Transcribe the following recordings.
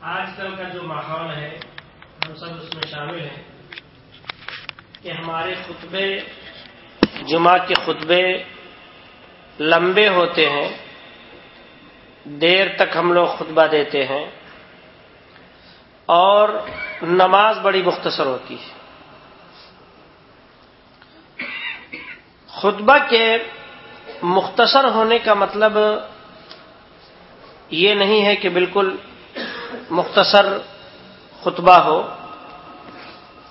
آج کل کا جو ماحول ہے، ہم سب اس میں شامل ہیں کہ ہمارے خطبے جمعہ کے خطبے لمبے ہوتے ہیں، دیر تک ہم لوگ خطبہ دیتے ہیں اور نماز بڑی مختصر ہوتی ہے۔ خطبہ کے مختصر ہونے کا مطلب یہ نہیں ہے کہ بالکل مختصر خطبہ ہو۔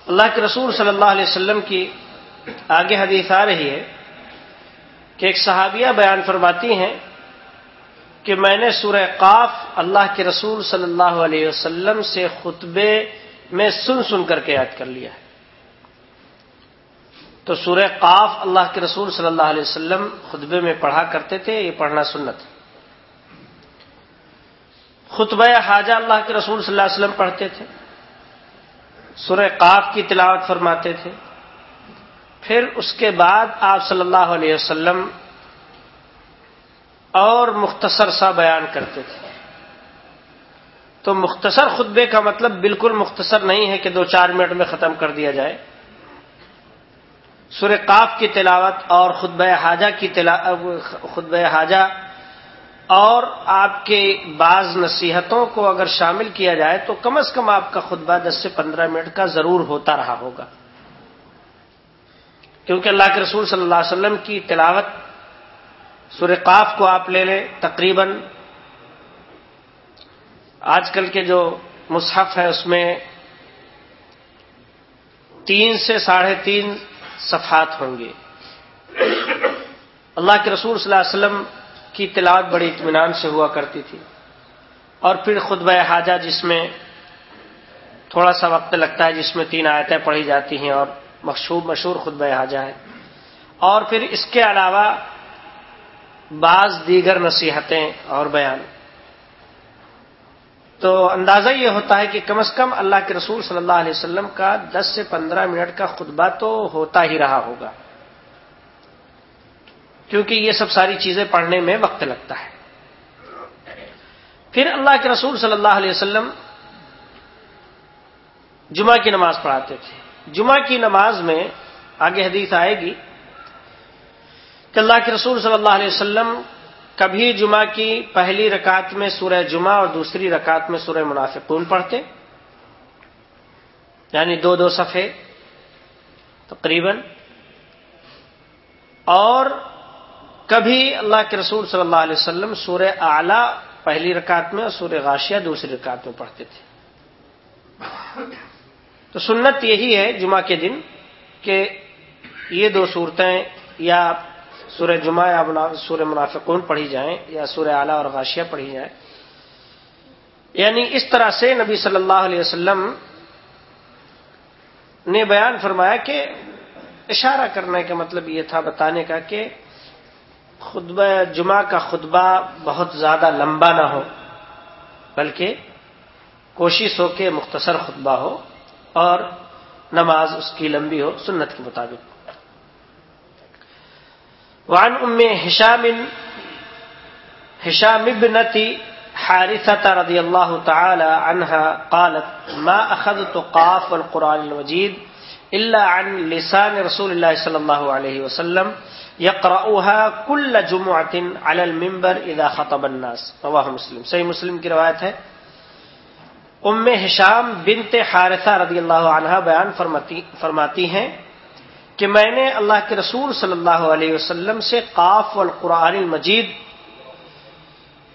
اللہ کے رسول صلی اللہ علیہ وسلم کی آگے حدیث آ رہی ہے کہ ایک صحابیہ بیان فرماتی ہیں کہ میں نے سورہ قاف اللہ کے رسول صلی اللہ علیہ وسلم سے خطبے میں سن سن کر کے یاد کر لیا ہے۔ تو سورہ قاف اللہ کے رسول صلی اللہ علیہ وسلم خطبے میں پڑھا کرتے تھے، یہ پڑھنا سنت۔ ہے خطبہ حاجہ اللہ کے رسول صلی اللہ علیہ وسلم پڑھتے تھے۔ سورہ قاف کی تلاوت فرماتے تھے۔ پھر اس کے بعد آپ صلی اللہ علیہ وسلم اور مختصر سا بیان کرتے تھے۔ تو مختصر خطبے کا مطلب بالکل مختصر نہیں ہے کہ دو چار منٹ میں ختم کر دیا جائے۔ سورہ قاف کی تلاوت اور خطبہ حاجہ کی خطبہ حاجہ اور آپ کے بعض نصیحتوں کو اگر شامل کیا جائے تو کم از کم آپ کا خطبہ دس سے پندرہ منٹ کا ضرور ہوتا رہا ہوگا۔ کیونکہ اللہ کے رسول صلی اللہ علیہ وسلم کی تلاوت سور قاف کو آپ لے لیں تقریباً۔ آج کل کے جو مصحف ہے اس میں تین سے ساڑھے تین صفحات ہوں گے۔ اللہ کے رسول صلی اللہ علیہ وسلم کی تلاوت بڑی اطمینان سے ہوا کرتی تھی اور پھر خطبہ حاجہ جس میں تھوڑا سا وقت لگتا ہے جس میں تین آیتیں پڑھی جاتی ہیں اور مشہور مشہور خطبہ حاجہ ہے اور پھر اس کے علاوہ بعض دیگر نصیحتیں اور بیان تو اندازہ یہ ہوتا ہے کہ کم از کم اللہ کے رسول صلی اللہ علیہ وسلم کا دس سے پندرہ منٹ کا خطبہ تو ہوتا ہی رہا ہوگا کیونکہ یہ سب ساری چیزیں پڑھنے میں وقت لگتا ہے۔ پھر اللہ کے رسول صلی اللہ علیہ وسلم جمعہ کی نماز پڑھاتے تھے۔ جمعہ کی نماز میں آگے حدیث آئے گی کہ اللہ کے رسول صلی اللہ علیہ وسلم کبھی جمعہ کی پہلی رکعت میں سورہ جمعہ اور دوسری رکعت میں سورہ منافقون پڑھتے۔ یعنی دو دو صفحے تقریباً۔ اور کبھی اللہ کے رسول صلی اللہ علیہ وسلم سورہ اعلی پہلی رکعت میں اور سورہ غاشیہ دوسری رکعت میں پڑھتے تھے۔ تو سنت یہی ہے جمعہ کے دن کہ یہ دو صورتیں یا سورہ جمعہ یا سورہ منافقون پڑھی جائیں یا سورہ اعلیٰ اور غاشیہ پڑھی جائیں۔ یعنی اس طرح سے نبی صلی اللہ علیہ وسلم نے بیان فرمایا کہ اشارہ کرنے کا مطلب یہ تھا بتانے کا کہ خطبہ جمعہ کا خطبہ بہت زیادہ لمبا نہ ہو، بلکہ کوشش ہو کہ مختصر خطبہ ہو اور نماز اس کی لمبی ہو، سنت کے مطابق۔ وعن ام حشام حشام ابنتی حارثة رضي الله تعالى عنها قالت، ما أخذت قاف والقرآن المجيد إلا عن لسان رسول الله صلى الله عليه وسلم يقرأها كل جمعة على المنبر إذا خطب الناس. رواه مسلم. صحیح مسلم کی روایت ہے. ام حشام بنت حارثہ رضی اللہ عنہ بیان فرماتی فرماتی ہیں کہ میں نے اللہ کے رسول صلی اللہ علیہ وسلم سے قاف والقرآن المجید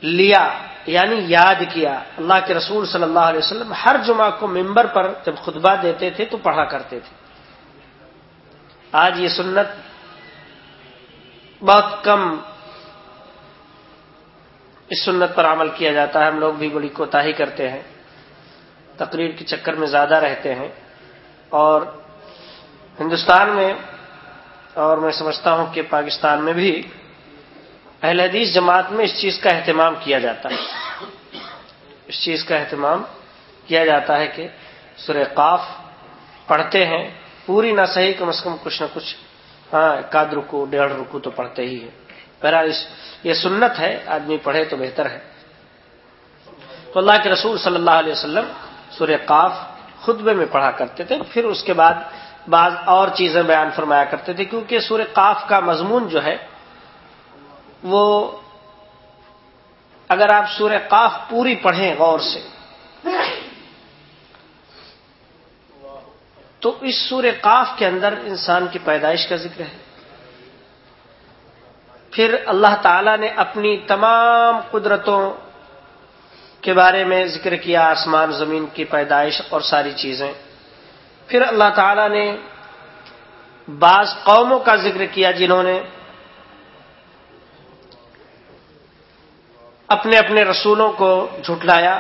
لیا یعنی یاد کیا. اللہ کے رسول صلی اللہ علیہ وسلم ہر جمعہ کو ممبر پر جب خطبہ دیتے تھے تو پڑھا کرتے تھے۔ آج یہ سنت بہت کم اس سنت پر عمل کیا جاتا ہے، ہم لوگ بھی بڑی کوتاہی کرتے ہیں۔ تقریر کے چکر میں زیادہ رہتے ہیں۔ اور ہندوستان میں، اور میں سمجھتا ہوں کہ پاکستان میں بھی اہل حدیث جماعت میں اس چیز کا اہتمام کیا جاتا ہے۔ اس چیز کا اہتمام کیا جاتا ہے کہ سر قاف پڑھتے ہیں۔ پوری نہ صحیح، کم از کم کچھ نہ کچھ ہاں ایک رکو ڈیڑھ رکو تو پڑھتے ہی ہے بہرحال یہ سنت ہے، آدمی پڑھے تو بہتر ہے۔ تو اللہ کے رسول صلی اللہ علیہ وسلم سورہ قاف خطبے میں پڑھا کرتے تھے۔ پھر اس کے بعد بعض اور چیزیں بیان فرمایا کرتے تھے۔ کیونکہ سورہ قاف کا مضمون جو ہے، وہ اگر آپ سورہ قاف پوری پڑھیں غور سے تو اس سورہ قاف کے اندر انسان کی پیدائش کا ذکر ہے۔ پھر اللہ تعالی نے اپنی تمام قدرتوں کے بارے میں ذکر کیا، آسمان، زمین کی پیدائش اور ساری چیزیں۔ پھر اللہ تعالی نے بعض قوموں کا ذکر کیا جنہوں نے اپنے اپنے رسولوں کو جھٹلایا۔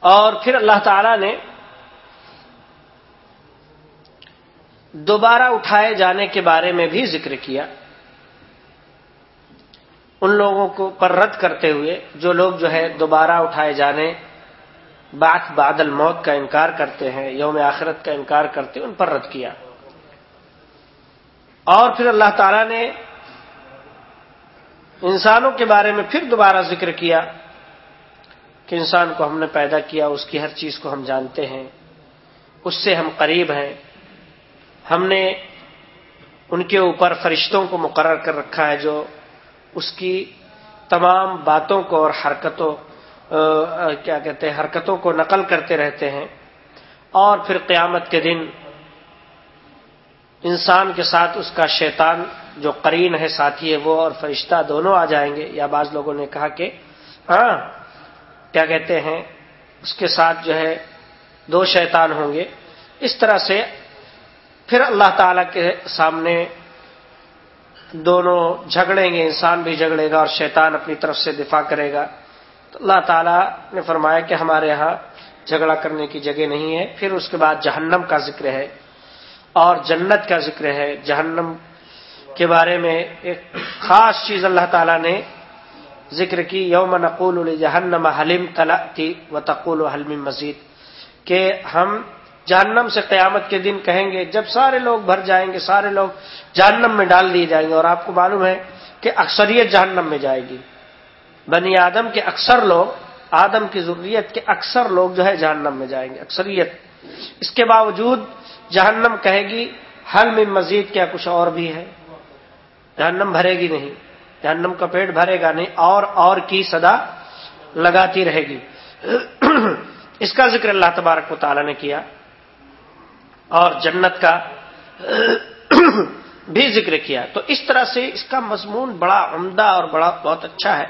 اور پھر اللہ تعالی نے دوبارہ اٹھائے جانے کے بارے میں بھی ذکر کیا ان لوگوں کو پر رد کرتے ہوئے جو لوگ جو ہے دوبارہ اٹھائے جانے بات بادل موت کا انکار کرتے ہیں، یوم آخرت کا انکار کرتے ان پر رد کیا۔ اور پھر اللہ تعالی نے انسانوں کے بارے میں پھر دوبارہ ذکر کیا۔ کہ انسان کو ہم نے پیدا کیا، اس کی ہر چیز کو ہم جانتے ہیں، اس سے ہم قریب ہیں۔ ہم نے ان کے اوپر فرشتوں کو مقرر کر رکھا ہے جو اس کی تمام باتوں کو اور حرکتوں کیا کہتے ہیں، حرکتوں کو نقل کرتے رہتے ہیں۔ اور پھر قیامت کے دن انسان کے ساتھ اس کا شیطان جو قرین ہے ساتھی ہے، وہ اور فرشتہ دونوں آ جائیں گے۔ یا بعض لوگوں نے کہا کہ ہاں کیا کہتے ہیں، اس کے ساتھ جو ہے دو شیطان ہوں گے۔ اس طرح سے پھر اللہ تعالی کے سامنے دونوں جھگڑیں گے، انسان بھی جھگڑے گا اور شیطان اپنی طرف سے دفاع کرے گا۔ تو اللہ تعالیٰ نے فرمایا کہ ہمارے یہاں جھگڑا کرنے کی جگہ نہیں ہے۔ پھر اس کے بعد جہنم کا ذکر ہے اور جنت کا ذکر ہے۔ جہنم کے بارے میں ایک خاص چیز اللہ تعالیٰ نے ذکر کی، یوم نقول جہنم حلیم تلاتی و تقول و حلم مزید، کہ ہم جہنم سے قیامت کے دن کہیں گے، جب سارے لوگ بھر جائیں گے، سارے لوگ جہنم میں ڈال دیے جائیں گے، اور آپ کو معلوم ہے کہ اکثریت جہنم میں جائے گی۔ بنی آدم کے اکثر لوگ، آدم کی ضروریت کے اکثر لوگ جو ہے جہنم میں جائیں گے، اکثریت۔ اس کے باوجود جہنم کہے گی حل میں مزید کیا کچھ اور بھی ہے؟ جہنم بھرے گی نہیں۔ جہنم کا پیٹ بھرے گا نہیں، اور اور کی صدا لگاتی رہے گی۔ اس کا ذکر اللہ تبارک و تعالی نے کیا۔ اور جنت کا بھی ذکر کیا۔ تو اس طرح سے اس کا مضمون بڑا عمدہ اور بڑا بہت اچھا ہے۔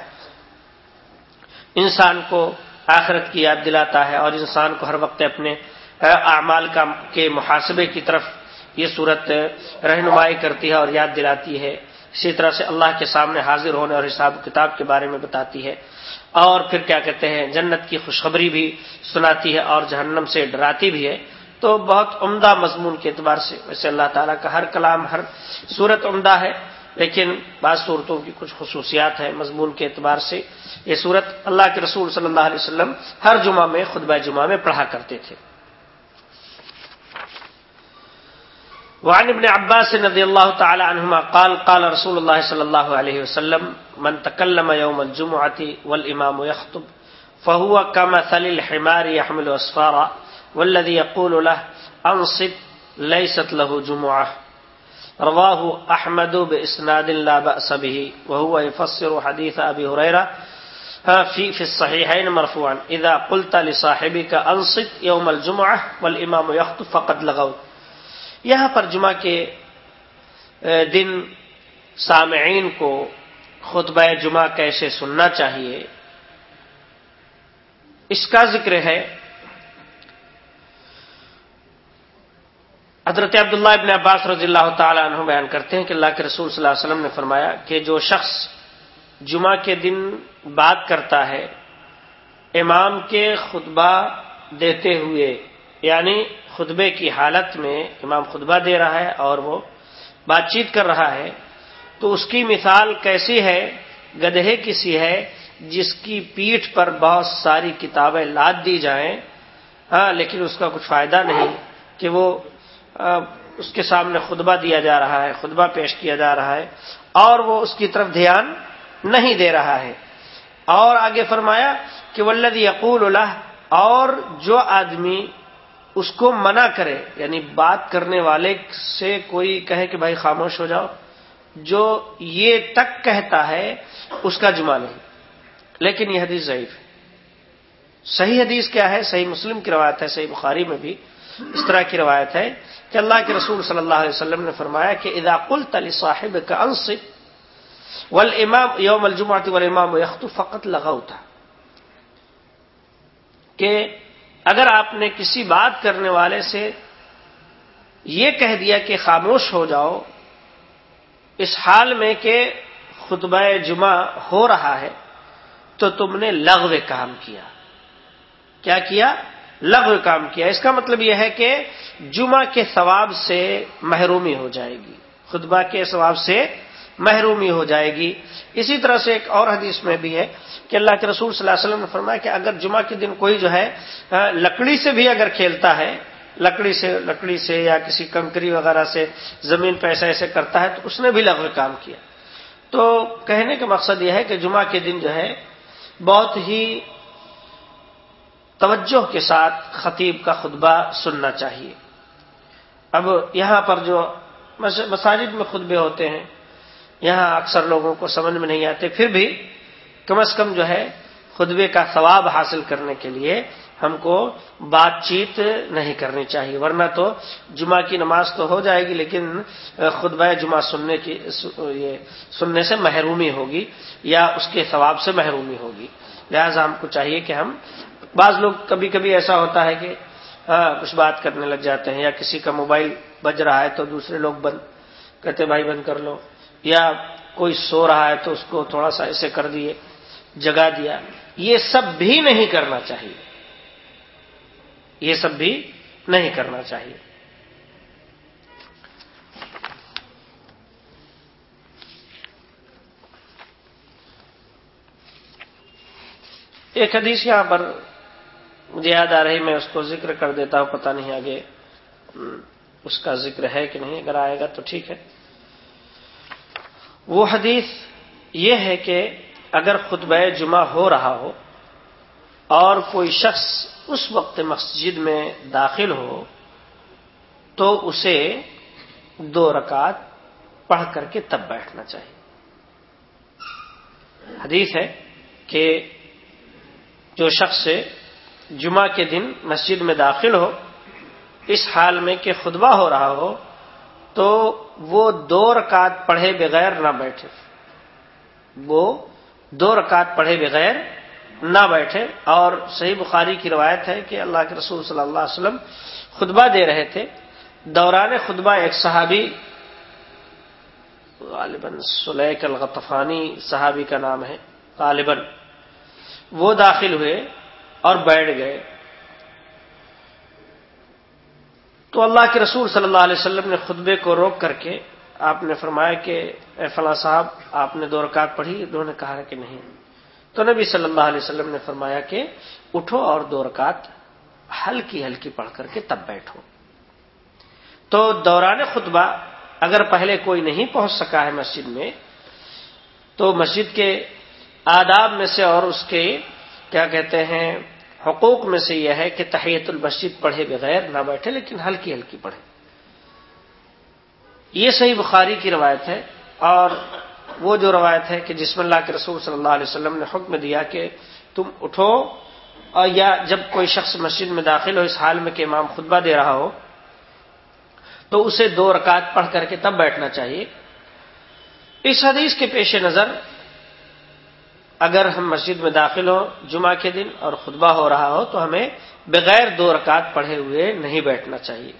انسان کو آخرت کی یاد دلاتا ہے اور انسان کو ہر وقت اپنے اعمال کا، کے محاسبے کی طرف یہ صورت رہنمائی کرتی ہے اور یاد دلاتی ہے۔ اسی طرح سے اللہ کے سامنے حاضر ہونے اور حساب کتاب کے بارے میں بتاتی ہے اور پھر کیا کہتے ہیں، جنت کی خوشخبری بھی سناتی ہے اور جہنم سے ڈراتی بھی ہے۔ تو بہت عمدہ مضمون کے اعتبار سے ویسے اللہ تعالیٰ کا ہر کلام، ہر صورت عمدہ ہے، لیکن بعض صورتوں کی کچھ خصوصیات ہیں۔ مضمون کے اعتبار سے یہ صورت اللہ کے رسول صلی اللہ علیہ وسلم ہر جمعہ میں، خطبہ جمعہ میں پڑھا کرتے تھے۔ وعن ابن عباس رضي الله تعالى عنهما قال قال رسول الله صلى الله عليه وسلم، من تكلم يوم الجمعة والإمام يخطب فهو كمثل الحمار يحمل أسفارا والذي يقول له أنصت ليست له جمعة. رواه أحمد بإسناد لا بأس به، وهو يفسر حديث أبي هريرة في في الصحيحين مرفوعا إذا قلت لصاحبك أنصت يوم الجمعة والإمام يخطب فقد لغوت. یہاں پر جمعہ کے دن سامعین کو خطبہ جمعہ کیسے سننا چاہیے، اس کا ذکر ہے۔ حضرت عبداللہ ابن عباس رضی اللہ تعالی عنہ بیان کرتے ہیں کہ اللہ کے رسول صلی اللہ علیہ وسلم نے فرمایا کہ جو شخص جمعہ کے دن بات کرتا ہے، امام کے خطبہ دیتے ہوئے یعنی خطبے کی حالت میں امام خطبہ دے رہا ہے اور وہ بات چیت کر رہا ہے، تو اس کی مثال کیسی ہے؟ گدھے کسی ہے، جس کی پیٹھ پر بہت ساری کتابیں لاد دی جائیں۔ ہاں لیکن اس کا کچھ فائدہ نہیں کہ وہ اس کے سامنے خطبہ دیا جا رہا ہے، خطبہ پیش کیا جا رہا ہے، اور وہ اس کی طرف دھیان نہیں دے رہا ہے۔ اور آگے فرمایا کہ ولد یقول اللہ اور جو آدمی اس کو منع کرے یعنی بات کرنے والے سے کوئی کہے کہ بھائی خاموش ہو جاؤ، جو یہ تک کہتا ہے، اس کا جمع نہیں۔ لیکن یہ حدیث ضعیف ہے۔ صحیح حدیث کیا ہے؟ صحیح مسلم کی روایت ہے، صحیح بخاری میں بھی اس طرح کی روایت ہے کہ اللہ کے رسول صلی اللہ علیہ وسلم نے فرمایا کہ ادا کل تلی صاحب کا انص ول امام یوم الجماعت ول امام فقط لگاؤ تھا کہ اگر آپ نے کسی بات کرنے والے سے یہ کہہ دیا کہ خاموش ہو جاؤ، اس حال میں کہ خطبہ جمعہ ہو رہا ہے، تو تم نے لغو کام کیا۔ کیا کیا؟ لغو کام کیا۔ اس کا مطلب یہ ہے کہ جمعہ کے ثواب سے محرومی ہو جائے گی۔ خطبہ کے ثواب سے محرومی ہو جائے گی۔ اسی طرح سے ایک اور حدیث میں بھی ہے کہ اللہ کے رسول صلی اللہ علیہ وسلم نے فرمایا کہ اگر جمعہ کے دن کوئی جو ہے لکڑی سے بھی اگر کھیلتا ہے، لکڑی سے لکڑی سے یا کسی کنکری وغیرہ سے، زمین پہ ایسا ایسے کرتا ہے تو اس نے بھی لغو کام کیا۔ تو کہنے کا مقصد یہ ہے کہ جمعہ کے دن جو ہے، بہت ہی توجہ کے ساتھ خطیب کا خطبہ سننا چاہیے۔ اب یہاں پر جو مساجد میں خطبے ہوتے ہیں یہاں اکثر لوگوں کو سمجھ میں نہیں آتے، پھر بھی کم از کم جو ہے خطبے کا ثواب حاصل کرنے کے لیے ہم کو بات چیت نہیں کرنی چاہیے، ورنہ تو جمعہ کی نماز تو ہو جائے گی، لیکن خطبہ جمعہ سننے کی، یہ سننے سے محرومی ہوگی یا اس کے ثواب سے محرومی ہوگی۔ لہذا ہم کو چاہیے کہ ہم، بعض لوگ کبھی کبھی ایسا ہوتا ہے کہ ہاں، کچھ بات کرنے لگ جاتے ہیں یا کسی کا موبائل بج رہا ہے تو دوسرے لوگ بند، کہتے بھائی، بند کر لو یا کوئی سو رہا ہے تو اس کو تھوڑا سا ایسے کر دیے، جگا دیا۔ یہ سب بھی نہیں کرنا چاہیے۔ یہ سب بھی نہیں کرنا چاہیے۔ ایک حدیث یہاں پر مجھے یاد آ رہی، میں اس کو ذکر کر دیتا ہوں، پتہ نہیں آگے اس کا ذکر ہے کہ نہیں، اگر آئے گا تو ٹھیک ہے۔ وہ حدیث یہ ہے کہ اگر خطبہ جمعہ ہو رہا ہو اور کوئی شخص اس وقت مسجد میں داخل ہو تو اسے دو رکعت پڑھ کر کے تب بیٹھنا چاہیے۔ حدیث ہے کہ جو شخص جمعہ کے دن مسجد میں داخل ہو، اس حال میں کہ خطبہ ہو رہا ہو تو وہ دو رکعت پڑھے بغیر نہ بیٹھے۔ وہ دو رکعت پڑھے بغیر نہ بیٹھے۔ اور صحیح بخاری کی روایت ہے کہ اللہ کے رسول صلی اللہ علیہ وسلم خطبہ دے رہے تھے۔ دوران خطبہ ایک صحابی، غالباً سلیک الغطفانی صحابی کا نام ہے، غالباً، وہ داخل ہوئے اور بیٹھ گئے۔ تو اللہ کے رسول صلی اللہ علیہ وسلم نے خطبے کو روک کر کے آپ نے فرمایا کہ اے فلاں صاحب، آپ نے دو رکعت پڑھی انہوں نے کہا کہ نہیں۔ تو نبی صلی اللہ علیہ وسلم نے فرمایا کہ اٹھو اور دو رکعت ہلکی ہلکی پڑھ کر کے تب بیٹھو۔ تو دوران خطبہ اگر پہلے کوئی نہیں پہنچ سکا ہے مسجد میں، تو مسجد کے آداب میں سے اور اس کے کیا کہتے ہیں حقوق میں سے یہ ہے کہ تحیت المسجد پڑھے بغیر نہ بیٹھے، لیکن ہلکی ہلکی پڑھے۔ یہ صحیح بخاری کی روایت ہے، اور وہ جو روایت ہے کہ جسم اللہ کے رسول صلی اللہ علیہ وسلم نے حکم دیا کہ تم اٹھو اور یا جب کوئی شخص مسجد میں داخل ہو، اس حال میں کہ امام خطبہ دے رہا ہو، تو اسے دو رکعت پڑھ کر کے تب بیٹھنا چاہیے۔ اس حدیث کے پیش نظر اگر ہم مسجد میں داخل ہوں، جمعہ کے دن اور خطبہ ہو رہا ہو، تو ہمیں بغیر دو رکعت پڑھے ہوئے نہیں بیٹھنا چاہیے۔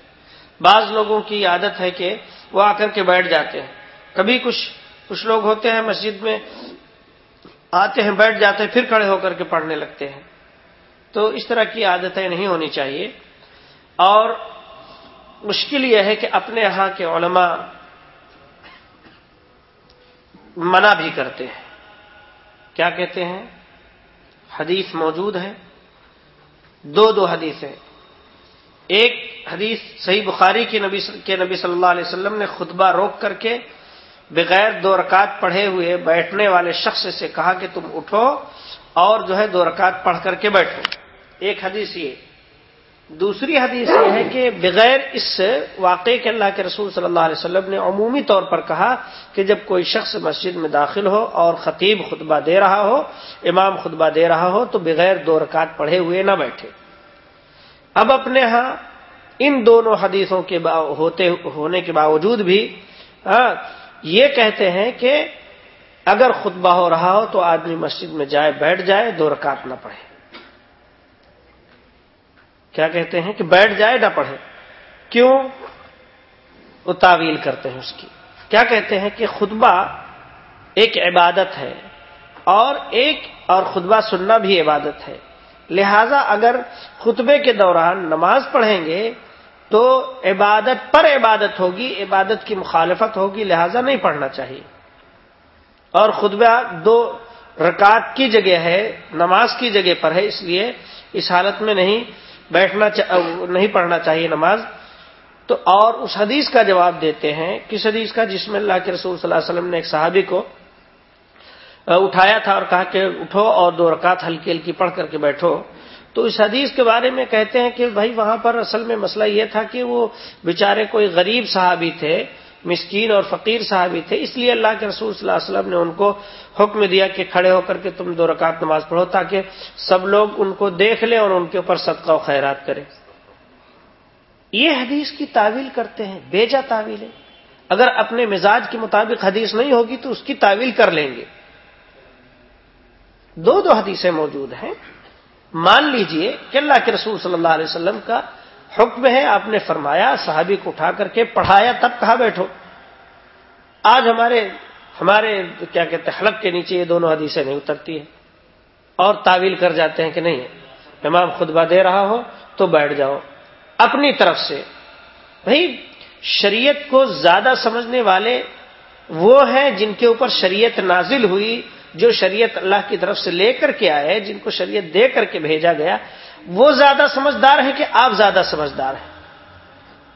بعض لوگوں کی عادت ہے کہ وہ آ کر کے بیٹھ جاتے ہیں۔ کبھی کچھ کچھ لوگ ہوتے ہیں مسجد میں، آتے ہیں، بیٹھ جاتے ہیں، پھر کھڑے ہو کر کے پڑھنے لگتے ہیں۔ تو اس طرح کی عادتیں نہیں ہونی چاہیے۔ اور مشکل یہ ہے کہ اپنے یہاں کے علماء منع بھی کرتے ہیں۔ کیا کہتے ہیں؟ حدیث موجود ہے دو دو حدیثیں۔ ایک حدیث صحیح بخاری کے نبی کے نبی صلی اللہ علیہ وسلم نے خطبہ روک کر کے بغیر دو رکعت پڑھے ہوئے بیٹھنے والے شخص سے کہا کہ تم اٹھو اور جو ہے دو رکعت پڑھ کر کے بیٹھو۔ ایک حدیث یہ۔ دوسری حدیث یہ ہے کہ بغیر اس واقعے کے اللہ کے رسول صلی اللہ علیہ وسلم نے عمومی طور پر کہا کہ جب کوئی شخص مسجد میں داخل ہو اور خطیب خطبہ دے رہا ہو، امام خطبہ دے رہا ہو، تو بغیر دو رکعت پڑھے ہوئے نہ بیٹھے۔ اب اپنے ہاں ان دونوں حدیثوں کے ہوتے ہونے کے باوجود بھی ہاں، یہ کہتے ہیں کہ اگر خطبہ ہو رہا ہو تو آدمی مسجد میں جائے، بیٹھ جائے، دو رکعت نہ پڑھے۔ کیا کہتے ہیں کہ بیٹھ جائے نہ پڑھے۔ کیوں؟ وہ تعویل کرتے ہیں اس کی۔ کیا کہتے ہیں کہ خطبہ ایک عبادت ہے اور ایک اور خطبہ سننا بھی عبادت ہے۔ لہذا اگر خطبے کے دوران نماز پڑھیں گے تو عبادت پر عبادت ہوگی، عبادت کی مخالفت ہوگی، لہذا نہیں پڑھنا چاہیے۔ اور خطبہ دو رکعت کی جگہ ہے، نماز کی جگہ پر ہے، اس لیے اس حالت میں نہیں۔ بیٹھنا نہیں پڑھنا چاہیے نماز، تو اور اس حدیث کا جواب دیتے ہیں، کس حدیث کا؟ جس میں اللہ کے رسول صلی اللہ علیہ وسلم نے ایک صحابی کو اٹھایا تھا اور کہا کہ اٹھو اور دو رکعت ہلکی ہلکی پڑھ کر کے بیٹھو۔ تو اس حدیث کے بارے میں کہتے ہیں کہ بھائی وہاں پر اصل میں مسئلہ یہ تھا کہ وہ بیچارے کوئی غریب صحابی تھے مسکین اور فقیر صحابی تھے، اس لیے اللہ کے رسول صلی اللہ علیہ وسلم نے ان کو حکم دیا کہ کھڑے ہو کر کے تم دو رکعت نماز پڑھو تاکہ سب لوگ ان کو دیکھ لیں اور ان کے اوپر صدقہ و خیرات کریں۔ یہ حدیث کی تعویل کرتے ہیں، بیجا تعویل ہے۔ اگر اپنے مزاج کے مطابق حدیث نہیں ہوگی تو اس کی تعویل کر لیں گے۔ دو دو حدیثیں موجود ہیں۔ مان لیجیے کہ اللہ کے رسول صلی اللہ علیہ وسلم کا حکم ہے، آپ نے فرمایا، صحابی کو اٹھا کر کے پڑھایا، تب کہا بیٹھو۔ آج ہمارے ہمارے کیا کہتے ہیں، حلق کے نیچے یہ دونوں حدیثیں نہیں اترتی ہیں۔ اور تعویل کر جاتے ہیں کہ نہیں، امام خطبہ دے رہا ہو تو بیٹھ جاؤ۔ اپنی طرف سے، بھائی، شریعت کو زیادہ سمجھنے والے وہ ہیں جن کے اوپر شریعت نازل ہوئی، جو شریعت اللہ کی طرف سے لے کر کے آئے، جن کو شریعت دے کر کے بھیجا گیا۔ وہ زیادہ سمجھدار ہے کہ آپ زیادہ سمجھدار ہیں۔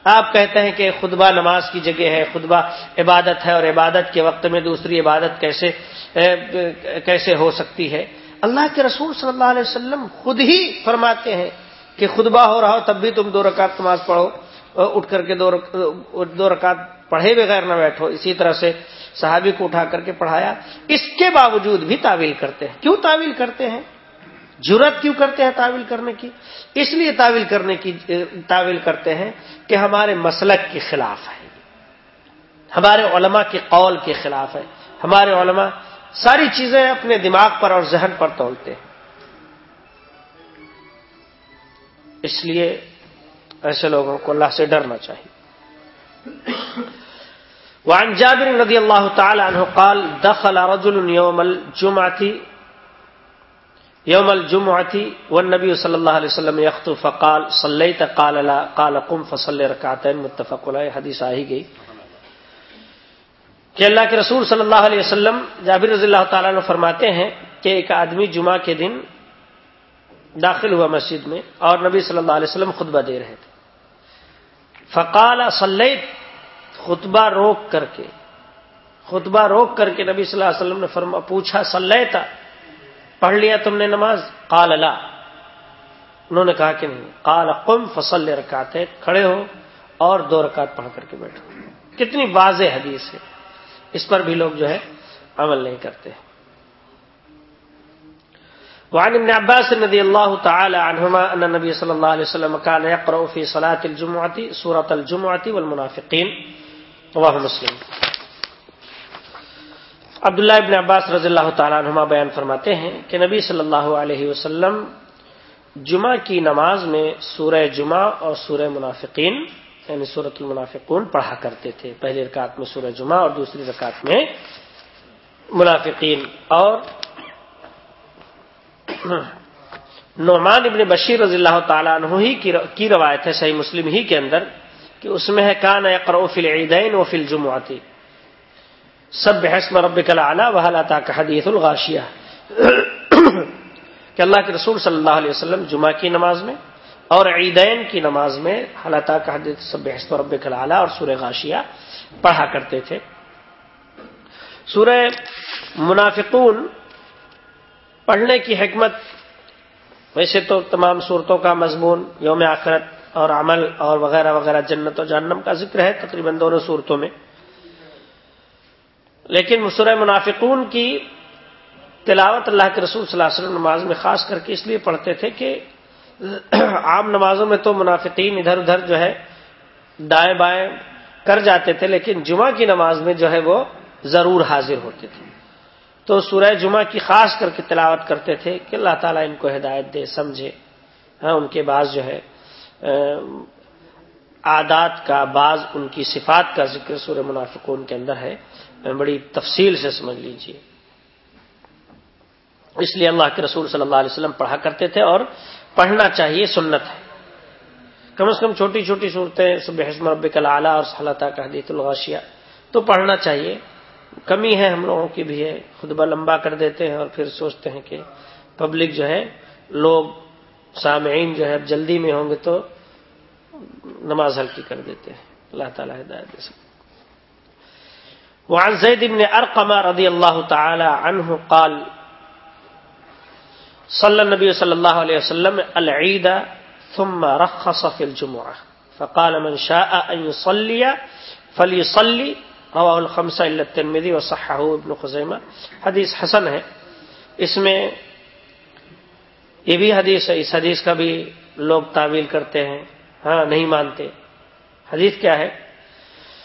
آپ کہتے ہیں کہ خطبہ نماز کی جگہ ہے، خطبہ عبادت ہے اور عبادت کے وقت میں دوسری عبادت کیسے کیسے ہو سکتی ہے۔ اللہ کے رسول صلی اللہ علیہ وسلم خود ہی فرماتے ہیں کہ خطبہ ہو رہا ہو تب بھی تم دو رکعت نماز پڑھو اٹھ کر کے دو رکعت پڑھے بغیر نہ بیٹھو۔ اسی طرح سے صحابی کو اٹھا کر کے پڑھایا۔ اس کے باوجود بھی تعویل کرتے ہیں۔ کیوں تعویل کرتے ہیں؟ جرت کیوں کرتے ہیں تعویل کرنے کی؟ اس لیے تعویل کرنے کی تعویل کرتے ہیں کہ ہمارے مسلک کے خلاف ہے۔ ہمارے علماء کے قول کے خلاف ہے۔ ہمارے علماء ساری چیزیں اپنے دماغ پر اور ذہن پر تولتے ہیں۔ اس لیے ایسے لوگوں کو اللہ سے ڈرنا چاہیے۔ وعن جابر رضی اللہ تعالی عنہ قال، دخل رجل يوم الجمعة يوم الجمعة والنبي صلى الله عليه وسلم يخطب فقال صليت، قال لا، قال قم فصل ركعتين، متفق علیہ، حدیث آئی گئی۔ کہ اللہ کے رسول صلی اللہ علیہ وسلم جابر رضی اللہ تعالیٰ عنہ فرماتے ہیں کہ ایک آدمی جمعہ کے دن داخل ہوا مسجد میں اور نبی صلی اللہ علیہ وسلم خطبہ دے رہے تھے۔ فقال صلیت خطبہ روک کر کے، خطبہ روک کر کے نبی صلی اللہ علیہ وسلم نے فرما، پوچھا صلیتا پڑھ لیا تم نے نماز؟ قال لا۔ انہوں نے کہا کہ نہیں۔ قال قم فصل رکعت کھڑے ہو اور دو رکعت پڑھ کر کے بیٹھو۔ کتنی واضح حدیث ہے۔ اس پر بھی لوگ جو ہے عمل نہیں کرتے۔ وعن ابن عباس رضي الله تعالى عنهما أن النبي صلى الله عليه وسلم كان يقرأ في صلاة الجمعة سورة الجمعة والمنافقين رواه مسلم۔ عبداللہ ابن عباس رضی اللہ تعالیٰ عنہما بیان فرماتے ہیں کہ نبی صلی اللہ علیہ وسلم جمعہ کی نماز میں سورہ جمعہ اور سورہ منافقین یعنی سورت المنافقون پڑھا کرتے تھے۔ پہلی رکعت میں سورہ جمعہ اور دوسری رکعت میں منافقین۔ اور نعمان ابن بشیر رضی اللہ تعالیٰ عنہ ہی کی روایت ہے، صحیح مسلم ہی کے اندر، کہ اس میں ہے، کان اقرا فل عیدین و فل جمعتی سب حسم رب کلا وحلتا کا حدیث الغاشیہ۔ کہ اللہ کے رسول صلی اللہ علیہ وسلم جمعہ کی نماز میں اور عیدین کی نماز میں حلتا کا حدیث سب حسم رب کلا اور سور غاشیہ پڑھا کرتے تھے۔ سورہ منافقون پڑھنے کی حکمت، ویسے تو تمام صورتوں کا مضمون، یوم آخرت اور عمل اور وغیرہ وغیرہ جنت و جہنم کا ذکر ہے تقریباً دونوں صورتوں میں۔ لیکن مسور منافقون کی تلاوت اللہ کے رسول صلی اللہ علیہ وسلم نماز میں خاص کر کے اس لیے پڑھتے تھے کہ عام نمازوں میں تو منافقین ادھر ادھر جو ہے دائیں بائیں کر جاتے تھے، لیکن جمعہ کی نماز میں جو ہے وہ ضرور حاضر ہوتے تھے۔ تو سورہ جمعہ کی خاص کر کے تلاوت کرتے تھے کہ اللہ تعالیٰ ان کو ہدایت دے، سمجھے۔ ہاں ان کے بعض جو ہے عادات کا بعض ان کی صفات کا ذکر سورہ منافقون کے اندر ہے۔ بڑی تفصیل سے سمجھ لیجیے اس لیے اللہ کے رسول صلی اللہ علیہ وسلم پڑھا کرتے تھے اور پڑھنا چاہیے، سنت ہے۔ کم از کم چھوٹی چھوٹی صورتیں صبح حسم رب اعلیٰ اور صلاح کا حدیث الغاشیہ، تو پڑھنا چاہیے۔ کمی ہے، ہم لوگوں کی بھی ہے۔ خطبہ لمبا کر دیتے ہیں اور پھر سوچتے ہیں کہ پبلک جو ہے، لوگ، سامعین جو ہے جلدی میں ہوں گے تو نماز ہلکی کر دیتے ہیں۔ اللہ تعالیٰ ہدایت دے سکتے وعن زید بن ارقم رضی اللہ تعالی عنہ قال، صلی النبی صلی اللہ علیہ وسلم، العید ثم رخص في الجمعة فقال من شاء ان يصلي فليصلي رواه الخمسة الا الترمذي وصححه ابن خزیمہ۔ حدیث حسن ہے۔ اس میں یہ بھی حدیث ہے۔ اس حدیث کا بھی لوگ تعویل کرتے ہیں۔ ہاں نہیں مانتے۔ حدیث کیا ہے؟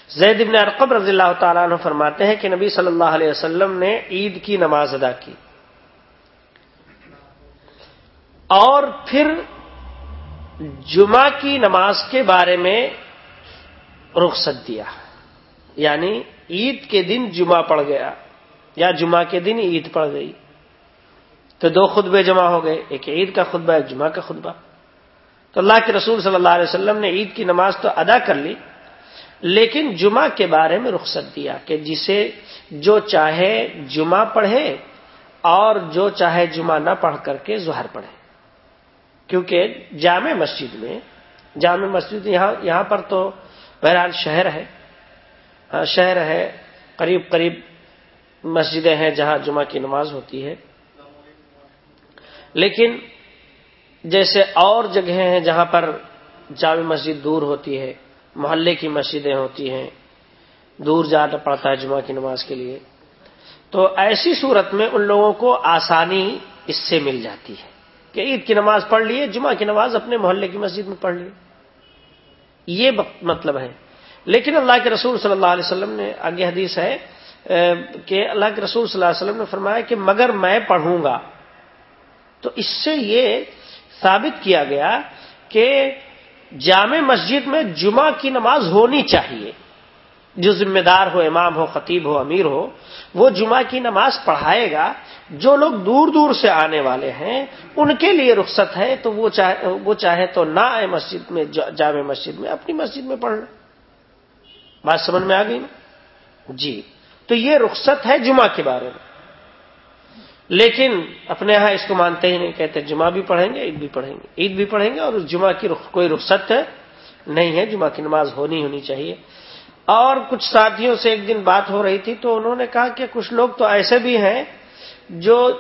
زید ابن ارقب رضی اللہ تعالیٰ عنہ فرماتے ہیں کہ نبی صلی اللہ علیہ وسلم نے عید کی نماز ادا کی۔ اور پھر جمعہ کی نماز کے بارے میں رخصت دیا۔ یعنی عید کے دن جمعہ پڑ گیا یا جمعہ کے دن عید پڑ گئی۔ تو دو خطبے جمع ہو گئے، ایک عید کا خطبہ، ایک جمعہ کا خطبہ۔ تو اللہ کے رسول صلی اللہ علیہ وسلم نے عید کی نماز تو ادا کر لی لیکن جمعہ کے بارے میں رخصت دیا کہ جسے جو چاہے جمعہ پڑھے اور جو چاہے جمعہ نہ پڑھ کر کے ظہر پڑھے۔ کیونکہ جامع مسجد میں جامع مسجد یہاں یہاں پر تو بہرحال شہر ہے۔ ہاں، شہر ہے قریب قریب مسجدیں ہیں جہاں جمعہ کی نماز ہوتی ہے۔ لیکن جیسے اور جگہیں ہیں جہاں پر جامع مسجد دور ہوتی ہے، محلے کی مسجدیں ہوتی ہیں، دور جانا پڑتا ہے جمعہ کی نماز کے لیے۔ تو ایسی صورت میں ان لوگوں کو آسانی اس سے مل جاتی ہے کہ عید کی نماز پڑھ لیے، جمعہ کی نماز اپنے محلے کی مسجد میں پڑھ لیے۔ یہ مطلب ہے۔ لیکن اللہ کے رسول صلی اللہ علیہ وسلم نے، آگے حدیث ہے کہ اللہ کے رسول صلی اللہ علیہ وسلم نے فرمایا کہ مگر میں پڑھوں گا، تو اس سے یہ ثابت کیا گیا کہ جامع مسجد میں جمعہ کی نماز ہونی چاہیے۔ جو ذمہ دار ہو، امام ہو، خطیب ہو، امیر ہو، وہ جمعہ کی نماز پڑھائے گا۔ جو لوگ دور دور سے آنے والے ہیں، ان کے لیے رخصت ہے، تو وہ چاہے وہ چاہے تو نہ آئے مسجد میں جامع مسجد میں، اپنی مسجد میں پڑھ لیں۔ بات سمجھ میں آ گئی نا؟ جی۔ تو یہ رخصت ہے جمعہ کے بارے میں۔ لیکن اپنے یہاں اس کو مانتے ہی نہیں، کہتے جمعہ بھی پڑھیں گے، عید بھی پڑھیں گے۔ عید بھی پڑھیں گے اور اس جمعہ کی کوئی رخصت نہیں ہے، جمعہ کی نماز ہونی ہونی چاہیے۔ اور کچھ ساتھیوں سے ایک دن بات ہو رہی تھی تو انہوں نے کہا کہ کچھ لوگ تو ایسے بھی ہیں جو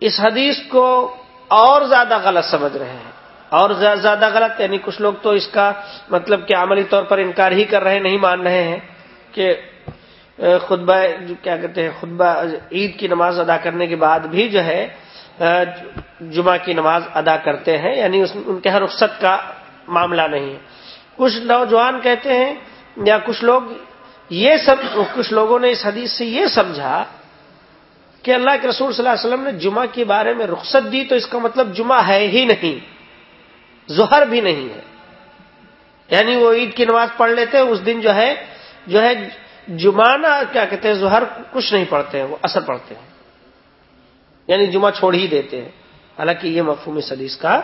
اس حدیث کو اور زیادہ غلط سمجھ رہے ہیں۔ اور زیادہ غلط یعنی کچھ لوگ تو اس کا مطلب کہ عملی طور پر انکار ہی کر رہے ہیں، نہیں مان رہے ہیں کہ خطبہ کیا کہتے ہیں، خطبہ عید کی نماز ادا کرنے کے بعد بھی جو ہے جمعہ کی نماز ادا کرتے ہیں یعنی ان کے رخصت کا معاملہ نہیں ہے۔ کچھ نوجوان کہتے ہیں، یا کچھ لوگ یہ سب کچھ لوگوں نے اس حدیث سے یہ سمجھا کہ اللہ کے رسول صلی اللہ علیہ وسلم نے جمعہ کے بارے میں رخصت دی تو اس کا مطلب جمعہ ہے ہی نہیں، ظہر بھی نہیں ہے۔ یعنی وہ عید کی نماز پڑھ لیتے، اس دن جو ہے جو ہے جمعہ کیا کہتے ہیں ظہر کچھ نہیں پڑھتے ہیں، وہ اثر پڑھتے ہیں۔ یعنی جمعہ چھوڑ ہی دیتے ہیں۔ حالانکہ یہ مفہوم اس حدیث کا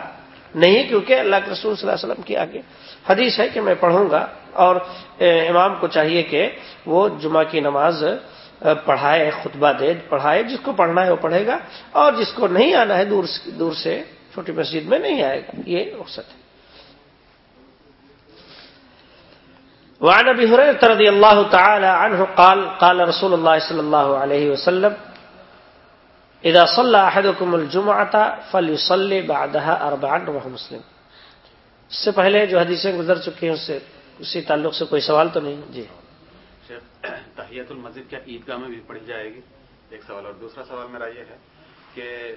نہیں کیونکہ اللہ کے رسول صلی اللہ علیہ وسلم کی آگے حدیث ہے کہ میں پڑھوں گا۔ اور امام کو چاہیے کہ وہ جمعہ کی نماز پڑھائے، خطبہ دے، پڑھائے، جس کو پڑھنا ہے وہ پڑھے گا۔ اور جس کو نہیں آنا ہے، دور دور سے چھوٹی مسجد میں نہیں آئے گا۔ یہ رخصت ہے۔ وعن ابي هريره رضي الله تعالى عنه قال قال رسول الله صلى الله عليه وسلم اذا صلى احدكم الجمعه فليصلي بعدها اربعا رواه مسلم. اس سے پہلے جو حدیثیں گزر چکی ہیں، اس سے اسی تعلق سے کوئی سوال تو نہیں؟ جی۔ تحیت المسجد کیا عیدگاہ میں بھی پڑھی جائے گی؟ ایک سوال اور دوسرا سوال میرا یہ ہے کہ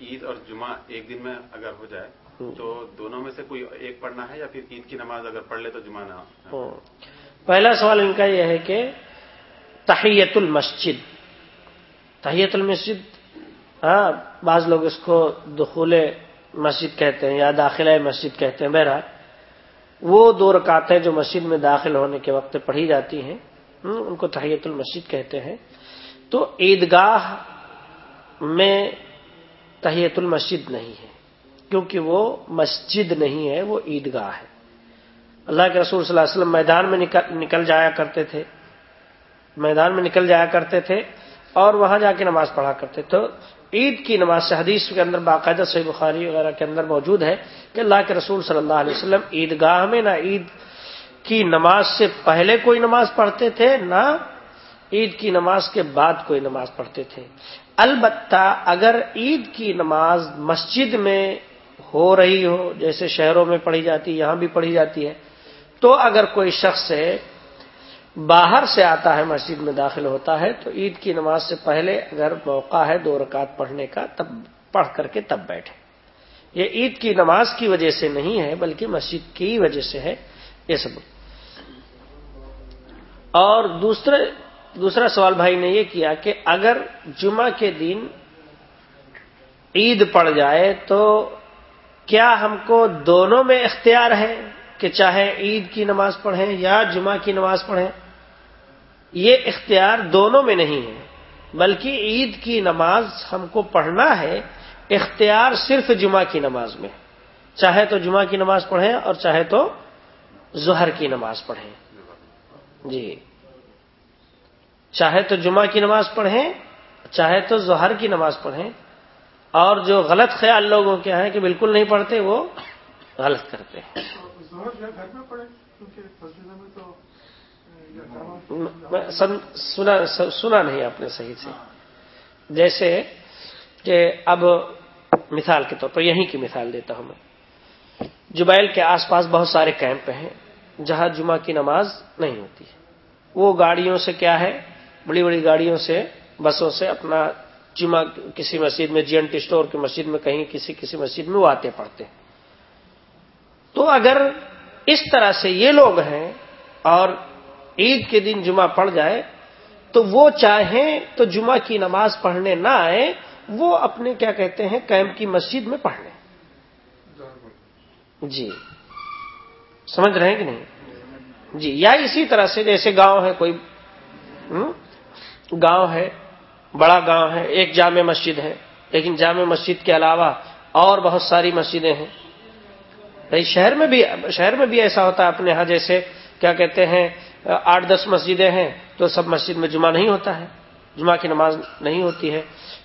عید اور جمعہ ایک دن میں اگر ہو جائے تو دونوں میں سے کوئی ایک پڑھنا ہے یا پھر عید کی نماز اگر پڑھ لے تو جمعہ نہ پہلا سوال ان کا یہ ہے کہ تحیت المسجد تحیت المسجد ہاں بعض لوگ اس کو دخول مسجد کہتے ہیں یا داخلہ مسجد کہتے ہیں بہرحال وہ دو رکعتیں جو مسجد میں داخل ہونے کے وقت پڑھی جاتی ہیں ان کو تحیت المسجد کہتے ہیں۔ تو عیدگاہ میں تحیت المسجد نہیں ہے۔ کیونکہ وہ مسجد نہیں ہے، وہ عیدگاہ ہے۔ اللہ کے رسول صلی اللہ علیہ وسلم میدان میں نکل جایا کرتے تھے۔ میدان میں نکل جایا کرتے تھے اور وہاں جا کے نماز پڑھا کرتے تو عید کی نماز سے حدیث کے اندر باقاعدہ صحیح بخاری وغیرہ کے اندر موجود ہے کہ اللہ کے رسول صلی اللہ علیہ وسلم عیدگاہ میں نہ عید کی نماز سے پہلے کوئی نماز پڑھتے تھے، نہ عید کی نماز کے بعد کوئی نماز پڑھتے تھے۔ البتہ اگر عید کی نماز مسجد میں ہو رہی ہو، جیسے شہروں میں پڑھی جاتی، یہاں بھی پڑھی جاتی ہے، تو اگر کوئی شخص باہر سے آتا ہے مسجد میں داخل ہوتا ہے، تو عید کی نماز سے پہلے اگر موقع ہے دو رکعت پڑھنے کا، تب پڑھ کر کے تب بیٹھے۔ یہ عید کی نماز کی وجہ سے نہیں ہے، بلکہ مسجد کی وجہ سے ہے۔ یہ سب۔ اور دوسرے دوسرا سوال بھائی نے یہ کیا کہ اگر جمعہ کے دن عید پڑ جائے تو کیا ہم کو دونوں میں اختیار ہے کہ چاہے عید کی نماز پڑھیں یا جمعہ کی نماز پڑھیں؟ یہ اختیار دونوں میں نہیں ہے، بلکہ عید کی نماز ہم کو پڑھنا ہے اختیار صرف جمعہ کی نماز میں۔ چاہے تو جمعہ کی نماز پڑھیں اور چاہے تو ظہر کی نماز پڑھیں۔ جی۔ چاہے تو جمعہ کی نماز پڑھیں، چاہے تو ظہر کی نماز پڑھیں، اور جو غلط خیال لوگوں کے ہیں کہ بالکل نہیں پڑھتے، وہ غلط کرتے ہیں۔ سنا نہیں آپ نے صحیح سے۔ جیسے کہ اب مثال کے طور پر، یہیں کی مثال دیتا ہوں میں۔ جبیل کے آس پاس بہت سارے کیمپ ہیں جہاں جمعہ کی نماز نہیں ہوتی۔ وہ گاڑیوں سے کیا ہے؟ بڑی بڑی گاڑیوں سے، بسوں سے اپنا جمعہ کسی مسجد میں جی این ٹی اسٹور کی مسجد میں، کہیں کسی کسی مسجد میں وہ آتے پڑھتے۔ تو اگر اس طرح سے یہ لوگ ہیں اور عید کے دن جمعہ پڑ جائے، تو وہ چاہیں تو جمعہ کی نماز پڑھنے نہ آئے وہ اپنے کیا کہتے ہیں کیمپ کی مسجد میں پڑھ لیں جی۔ سمجھ رہے ہیں کہ نہیں؟ جی یا اسی طرح سے جیسے گاؤں ہے، کوئی۔ گاؤں ہے، بڑا گاؤں ہے، ایک جامع مسجد ہے۔ لیکن جامع مسجد کے علاوہ اور بہت ساری مسجدیں ہیں۔ شہر میں بھی، شہر میں بھی ایسا ہوتا ہے اپنے یہاں، جیسے کیا کہتے ہیں، آٹھ دس مسجدیں ہیں تو سب مسجد میں جمعہ نہیں ہوتا ہے، جمعہ کی نماز نہیں ہوتی ہے۔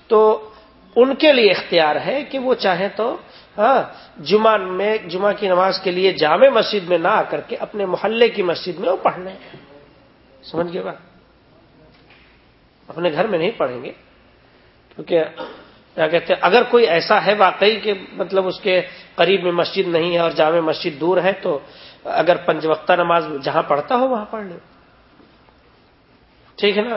تو ان کے لیے اختیار ہے کہ وہ چاہیں تو ہاں جمعہ میں، جمعہ کی نماز کے لیے جامع مسجد میں نہ آ کر کے اپنے محلے کی مسجد میں وہ پڑھ لیں۔ سمجھ گئے بات؟ اپنے گھر میں نہیں پڑھیں گے۔ کیونکہ کیا کہتے ہیں، اگر کوئی ایسا ہے واقعی کہ مطلب اس کے قریب میں مسجد نہیں ہے اور جامع مسجد دور ہے، تو اگر پنج وقتہ نماز جہاں پڑھتا ہو وہاں پڑھ لے۔ ٹھیک ہے نا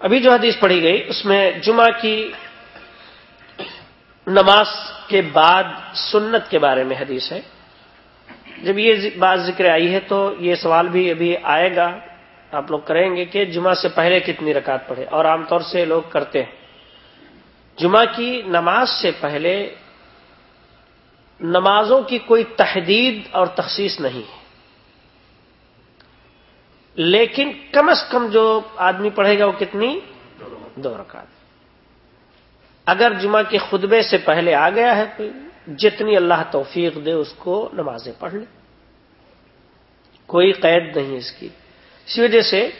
ابھی جو حدیث پڑھی گئی، اس میں جمعہ کی نماز کے بعد سنت کے بارے میں حدیث ہے۔ جب یہ بات ذکر آئی ہے تو یہ سوال بھی ابھی آئے گا، آپ لوگ کریں گے کہ جمعہ سے پہلے کتنی رکعت پڑھے اور عام طور سے لوگ کرتے ہیں۔ جمعہ کی نماز سے پہلے نمازوں کی کوئی تحدید اور تخصیص نہیں ہے۔ لیکن کم از کم جو آدمی پڑھے گا وہ کتنی؟ دو رکعت۔ اگر جمعہ کے خطبے سے پہلے آ گیا ہے کوئی جتنی اللہ توفیق دے اس کو نمازیں پڑھ لیں کوئی قید نہیں اس کی۔ اسی وجہ سے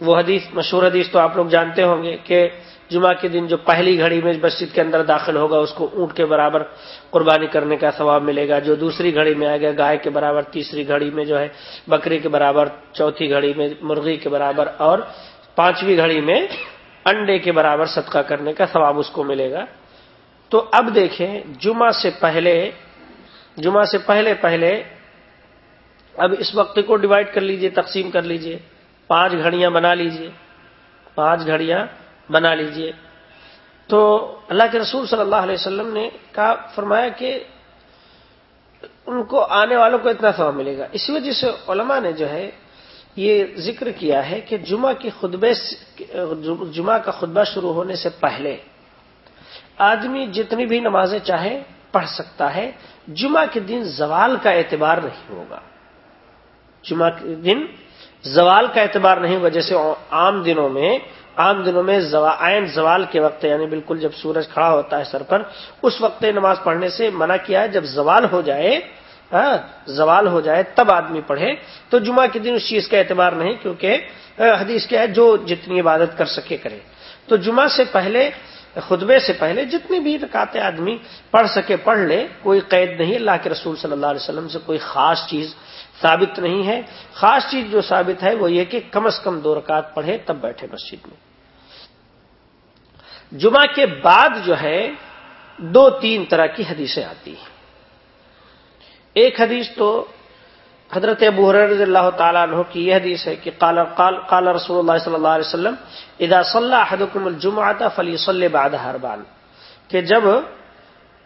وہ حدیث، مشہور حدیث تو آپ لوگ جانتے ہوں گے کہ جمعہ کے دن جو پہلی گھڑی میں مسجد کے اندر داخل ہوگا، اس کو اونٹ کے برابر قربانی کرنے کا ثواب ملے گا۔ جو دوسری گھڑی میں آئے گا، گائے کے برابر تیسری گھڑی میں جو ہے، بکری کے برابر چوتھی گھڑی میں، مرغی کے برابر اور پانچویں گھڑی میں انڈے کے برابر صدقہ کرنے کا ثواب اس کو ملے گا۔ تو اب دیکھیں، جمعہ سے پہلے، جمعہ سے پہلے پہلے، اب اس وقت کو ڈیوائڈ کر لیجیے، تقسیم کر لیجیے۔ پانچ گھڑیاں بنا لیجیے۔ پانچ گھڑیاں بنا لیجیے۔ تو اللہ کے رسول صلی اللہ علیہ وسلم نے کہا، فرمایا کہ ان کو آنے والوں کو اتنا ثواب ملے گا۔ اسی وجہ سے علماء نے جو ہے، یہ ذکر کیا ہے کہ جمعہ کی خطبے جمعہ کا خطبہ شروع ہونے سے پہلے آدمی جتنی بھی نمازیں چاہے پڑھ سکتا ہے، جمعہ کے دن زوال کا اعتبار نہیں ہوگا۔ جمعہ کے دن زوال کا اعتبار نہیں ہوگا، جیسے عام دنوں میں، عام دنوں میں عین زوال کے وقت یعنی بالکل جب سورج کھڑا ہوتا ہے سر پر، اس وقت نماز پڑھنے سے منع کیا ہے، جب زوال ہو جائے ہاں زوال ہو جائے، تب آدمی پڑھے۔ تو جمعہ کے دن اس چیز کا اعتبار نہیں، کیونکہ حدیث کیا ہے، جو جتنی عبادت کر سکے کرے۔ تو جمعہ سے پہلے خطبے سے پہلے جتنی بھی رکاتے آدمی پڑھ سکے پڑھ لے، کوئی قید نہیں، اللہ کے رسول صلی اللہ علیہ وسلم سے کوئی خاص چیز ثابت نہیں ہے۔ خاص چیز جو ثابت ہے وہ یہ کہ کم از کم دو رکعت پڑھے تب بیٹھے مسجد میں۔ جمعہ کے بعد جو ہے، دو تین طرح کی حدیثیں آتی ہیں۔ ایک حدیث تو حضرت ابو رضی اللہ تعالیٰ عنہ کی یہ حدیث ہے کہ قال قال قال رسول اللہ صلی اللہ علیہ وسلم، اذا صلی احدکم الجمعہ فلی صلی بعد حربان کہ جب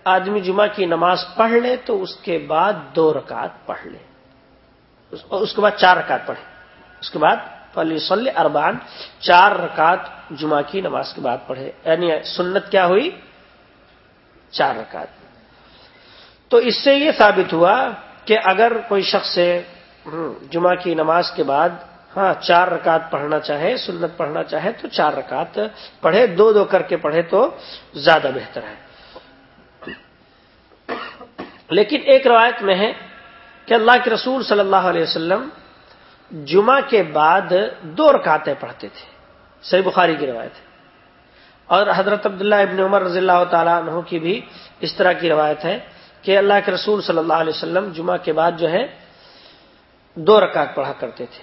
آدمی جمعہ کی نماز پڑھ لے تو اس کے بعد دو رکعت پڑھ لے۔ اس کے بعد چار رکعت پڑھے اس کے بعد فلی صلی اربان چار رکعت جمعہ کی نماز کے بعد پڑھے۔ یعنی سنت کیا ہوئی؟ چار رکعت تو اس سے یہ ثابت ہوا کہ اگر کوئی شخص جمعہ کی نماز کے بعد ہاں چار رکعت پڑھنا چاہے، سنت پڑھنا چاہے، تو چار رکعت پڑھے، دو دو کر کے پڑھے تو زیادہ بہتر ہے۔ لیکن ایک روایت میں ہے کہ اللہ کے رسول صلی اللہ علیہ وسلم جمعہ کے بعد دو رکعتیں پڑھتے تھے۔ صحیح بخاری کی روایت ہے۔ اور حضرت عبداللہ ابن عمر رضی اللہ تعالیٰ عنہ کی بھی اس طرح کی روایت ہے کہ اللہ کے رسول صلی اللہ علیہ وسلم جمعہ کے بعد جو ہے دو رکعت پڑھا کرتے تھے۔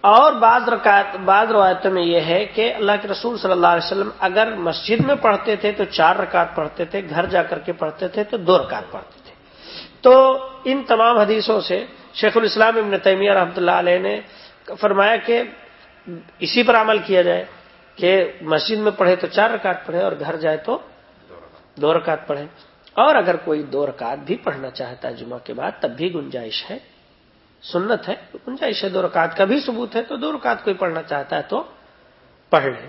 اور بعض رکعت، بعض روایتوں میں یہ ہے کہ اللہ کے رسول صلی اللہ علیہ وسلم اگر مسجد میں پڑھتے تھے تو چار رکعت پڑھتے تھے، گھر جا کر کے پڑھتے تھے تو دو رکعت پڑھتے تھے۔ تو ان تمام حدیثوں سے شیخ الاسلام ابن تیمیہ رحمۃ اللہ علیہ نے فرمایا کہ اسی پر عمل کیا جائے کہ مسجد میں پڑھے تو چار رکعت پڑھے اور گھر جائے تو دو رکعت پڑھے اور اگر کوئی دو رکعت بھی پڑھنا چاہتا ہے جمعہ کے بعد، تب بھی گنجائش ہے، سنت ہے، گنجائش ہے، دو رکعت کا بھی ثبوت ہے، تو دو رکعت کوئی پڑھنا چاہتا ہے تو پڑھ لے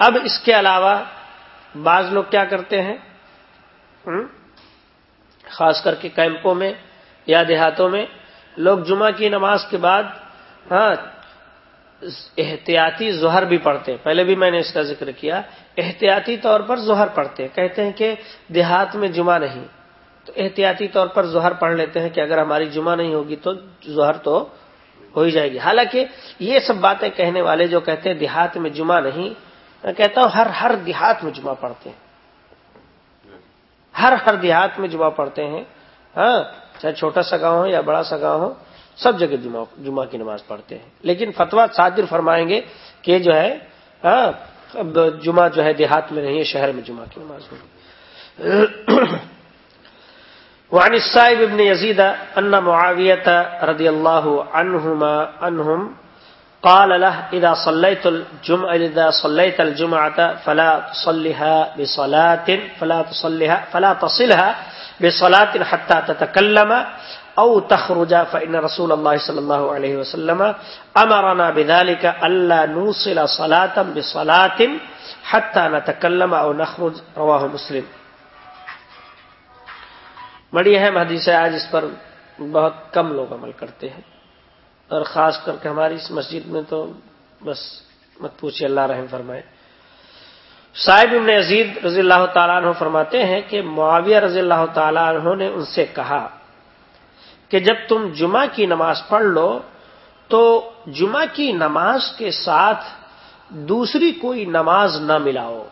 اب اس کے علاوہ بعض لوگ کیا کرتے ہیں؟ خاص کر کے کیمپوں میں یا دیہاتوں میں لوگ جمعہ کی نماز کے بعد ہاں احتیاطی ظہر بھی پڑھتے ہیں۔ پہلے بھی میں نے اس کا ذکر کیا۔ احتیاطی طور پر ظہر پڑھتے ہیں۔ کہتے ہیں کہ دیہات میں جمعہ نہیں۔ تو احتیاطی طور پر ظہر پڑھ لیتے ہیں کہ اگر ہماری جمعہ نہیں ہوگی تو ظہر تو ہو ہی جائے گی۔ حالانکہ یہ سب باتیں کہنے والے جو کہتے ہیں دیہات میں جمعہ نہیں، میں کہتا ہوں ہر ہر دیہات میں جمعہ پڑھتے ہیں۔ ہر ہر دیہات میں جمعہ پڑھتے ہیں۔ ہاں چاہے چھوٹا سا گاؤں ہو یا بڑا سا گاؤں ہو سب جگہ جمعہ جمعہ کی نماز پڑھتے ہیں۔ لیکن فتوا صادر فرمائیں گے کہ جو ہے ہاں، جمعہ جو ہے دیہات میں نہیں ہے، شہر میں جمعہ کی نماز ہوگی۔ وعن السائب ابن يزيد أن معاوية رضي الله عنهما عنهم قال له إذا صليت الجمعة إذا صليت الجمعة فلا تصلها بصلاة فلا تصلها فلا تصلها بصلاة حتى تتكلم أو تخرج فإن رسول الله صلى الله عليه وسلم أمرنا بذلك ألا نوصل صلاة بصلاة حتى نتكلم أو نخرج. رواه مسلم. بڑی اہم حدیث ہے، آج اس پر بہت کم لوگ عمل کرتے ہیں۔ اور خاص کر کے ہماری اس مسجد میں تو بس مت پوچھیے اللہ رحم فرمائے۔ صاحب ابن عزید رضی اللہ تعالیٰ عنہ فرماتے ہیں کہ معاویہ رضی اللہ تعالیٰ عنہ نے ان سے کہا کہ جب تم جمعہ کی نماز پڑھ لو، تو جمعہ کی نماز کے ساتھ دوسری کوئی نماز نہ ملاؤ۔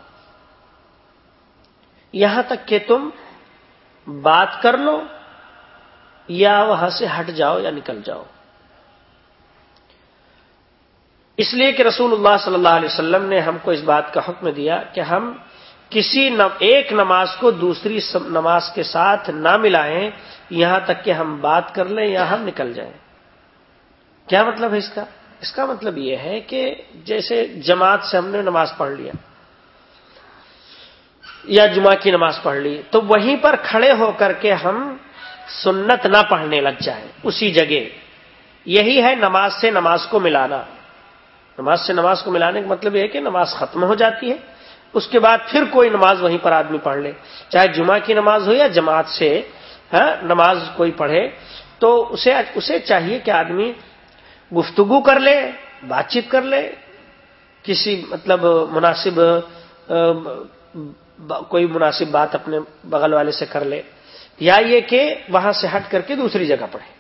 یہاں تک کہ تم بات کر لو یا وہاں سے ہٹ جاؤ یا نکل جاؤ۔ اس لیے کہ رسول اللہ صلی اللہ علیہ وسلم نے ہم کو اس بات کا حکم دیا کہ ہم کسی ایک نماز کو دوسری نماز کے ساتھ نہ ملائیں، یہاں تک کہ ہم بات کر لیں یا ہم نکل جائیں۔ کیا مطلب ہے اس کا؟ اس کا مطلب یہ ہے کہ جیسے جماعت سے ہم نے نماز پڑھ لیا، یا جمعہ کی نماز پڑھ لی، تو وہیں پر کھڑے ہو کر کے ہم سنت نہ پڑھنے لگ جائیں، اسی جگہ۔ یہی ہے نماز سے نماز کو ملانا۔ نماز سے نماز کو ملانے کا مطلب یہ ہے کہ نماز ختم ہو جاتی ہے۔ اس کے بعد پھر کوئی نماز وہیں پر آدمی پڑھ لے۔ چاہے جمعہ کی نماز ہو یا جماعت سے ہاں نماز کوئی پڑھے، تو اسے اسے چاہیے کہ آدمی گفتگو کر لے، بات چیت کر لے، کسی مطلب مناسب کوئی مناسب بات اپنے بغل والے سے کر لے، یا یہ کہ وہاں سے ہٹ کر کے دوسری جگہ پڑھے۔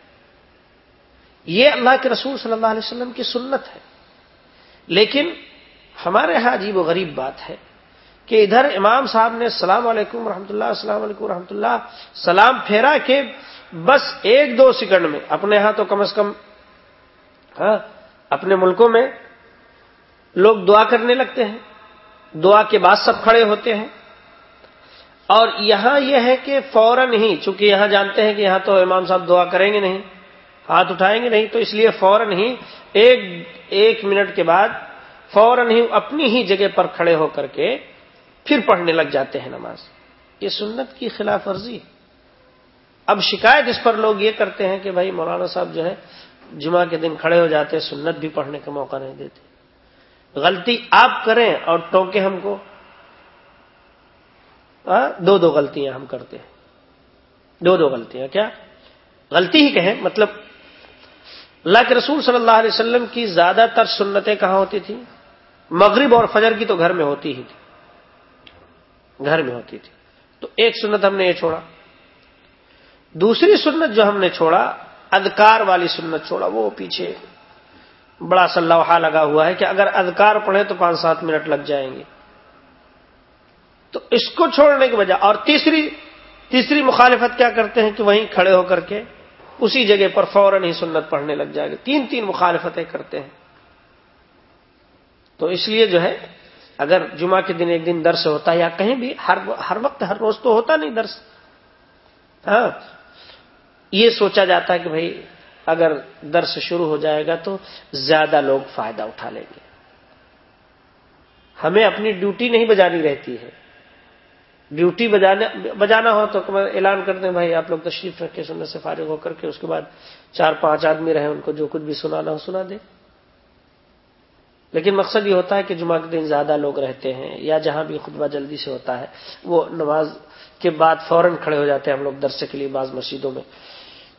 یہ اللہ کے رسول صلی اللہ علیہ وسلم کی سنت ہے۔ لیکن ہمارے یہاں عجیب و غریب بات ہے۔ کہ ادھر امام صاحب نے السلام علیکم رحمۃ اللہ، السلام علیکم رحمۃ اللہ، سلام پھیرا کہ بس ایک دو سیکنڈ میں، اپنے ہاں تو کم از کم ہاں اپنے ملکوں میں لوگ دعا کرنے لگتے ہیں، دعا کے بعد سب کھڑے ہوتے ہیں۔ اور یہاں یہ ہے کہ فوراً ہی، چونکہ یہاں جانتے ہیں کہ یہاں تو امام صاحب دعا کریں گے نہیں، ہاتھ اٹھائیں گے نہیں، تو اس لیے فوراً ہی ایک ایک منٹ کے بعد فوراً ہی اپنی ہی جگہ پر کھڑے ہو کر کے پھر پڑھنے لگ جاتے ہیں نماز۔ یہ سنت کی خلاف ورزی اب شکایت اس پر لوگ یہ کرتے ہیں کہ بھائی مولانا صاحب جو ہے، جمعہ کے دن کھڑے ہو جاتے سنت بھی پڑھنے کا موقع نہیں دیتے۔ غلطی آپ کریں اور ٹوکے ہم کو۔ دو دو غلطیاں ہم کرتے ہیں۔ دو دو غلطیاں، کیا؟ غلطی ہی کہیں مطلب اللہ کے رسول صلی اللہ علیہ وسلم کی زیادہ تر سنتیں کہاں ہوتی تھیں؟ مغرب اور فجر کی تو گھر میں ہوتی ہی تھی۔ گھر میں ہوتی تھی۔ تو ایک سنت ہم نے یہ چھوڑا۔ دوسری سنت جو ہم نے چھوڑا ادکار والی سنت چھوڑا، وہ پیچھے بڑا سا لوہا لگا ہوا ہے کہ اگر ادکار پڑھے تو پانچ سات منٹ لگ جائیں گے۔ تو اس کو چھوڑنے کی وجہ، اور تیسری تیسری مخالفت کیا کرتے ہیں کہ وہیں کھڑے ہو کر کے اسی جگہ پر فوراً ہی سنت پڑھنے لگ جائے گا۔ تین تین مخالفتیں کرتے ہیں۔ تو اس لیے جو ہے اگر جمعہ کے دن ایک دن درس ہوتا ہے یا کہیں بھی، ہر ہر وقت، ہر روز تو ہوتا نہیں درس۔ ہاں۔ یہ سوچا جاتا ہے کہ بھائی، اگر درس شروع ہو جائے گا تو زیادہ لوگ فائدہ اٹھا لیں گے۔ ہمیں اپنی ڈیوٹی نہیں بجانی رہتی ہے۔ ڈیوٹی بجانا ہو تو اعلان کر دیں، بھائی آپ لوگ تشریف رکھے سننے سے فارغ ہو کر کے، اس کے بعد چار پانچ آدمی رہے ان کو جو کچھ بھی سنانا ہو سنا دیں۔ لیکن مقصد یہ ہوتا ہے کہ جمعہ کے دن زیادہ لوگ رہتے ہیں یا جہاں بھی خطبہ جلدی سے ہوتا ہے، وہ نماز کے بعد فوراً کھڑے ہو جاتے ہیں ہم لوگ درسے کے لیے بعض مسجدوں میں۔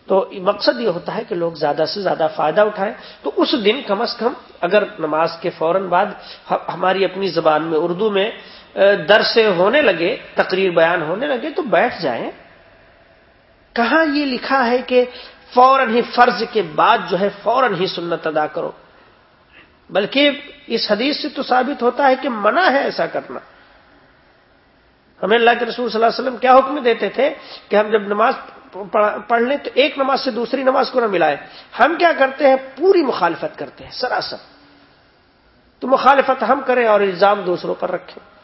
تو مقصد یہ ہوتا ہے کہ لوگ زیادہ سے زیادہ فائدہ اٹھائیں۔ تو اس دن کم از کم اگر نماز کے فوراً بعد ہماری اپنی زبان میں، اردو میں در سے ہونے لگے، تقریر بیان ہونے لگے تو بیٹھ جائیں۔ کہاں یہ لکھا ہے کہ فوراً ہی فرض کے بعد جو ہے فوراً ہی سنت ادا کرو۔ بلکہ اس حدیث سے تو ثابت ہوتا ہے کہ منع ہے ایسا کرنا۔ ہمیں اللہ کے رسول صلی اللہ علیہ وسلم کیا حکم دیتے تھے کہ ہم جب نماز پڑھ لیں تو ایک نماز سے دوسری نماز کو نہ ملائے۔ ہم کیا کرتے ہیں؟ پوری مخالفت کرتے ہیں، سراسر۔ تو مخالفت ہم کریں اور الزام دوسروں پر رکھیں۔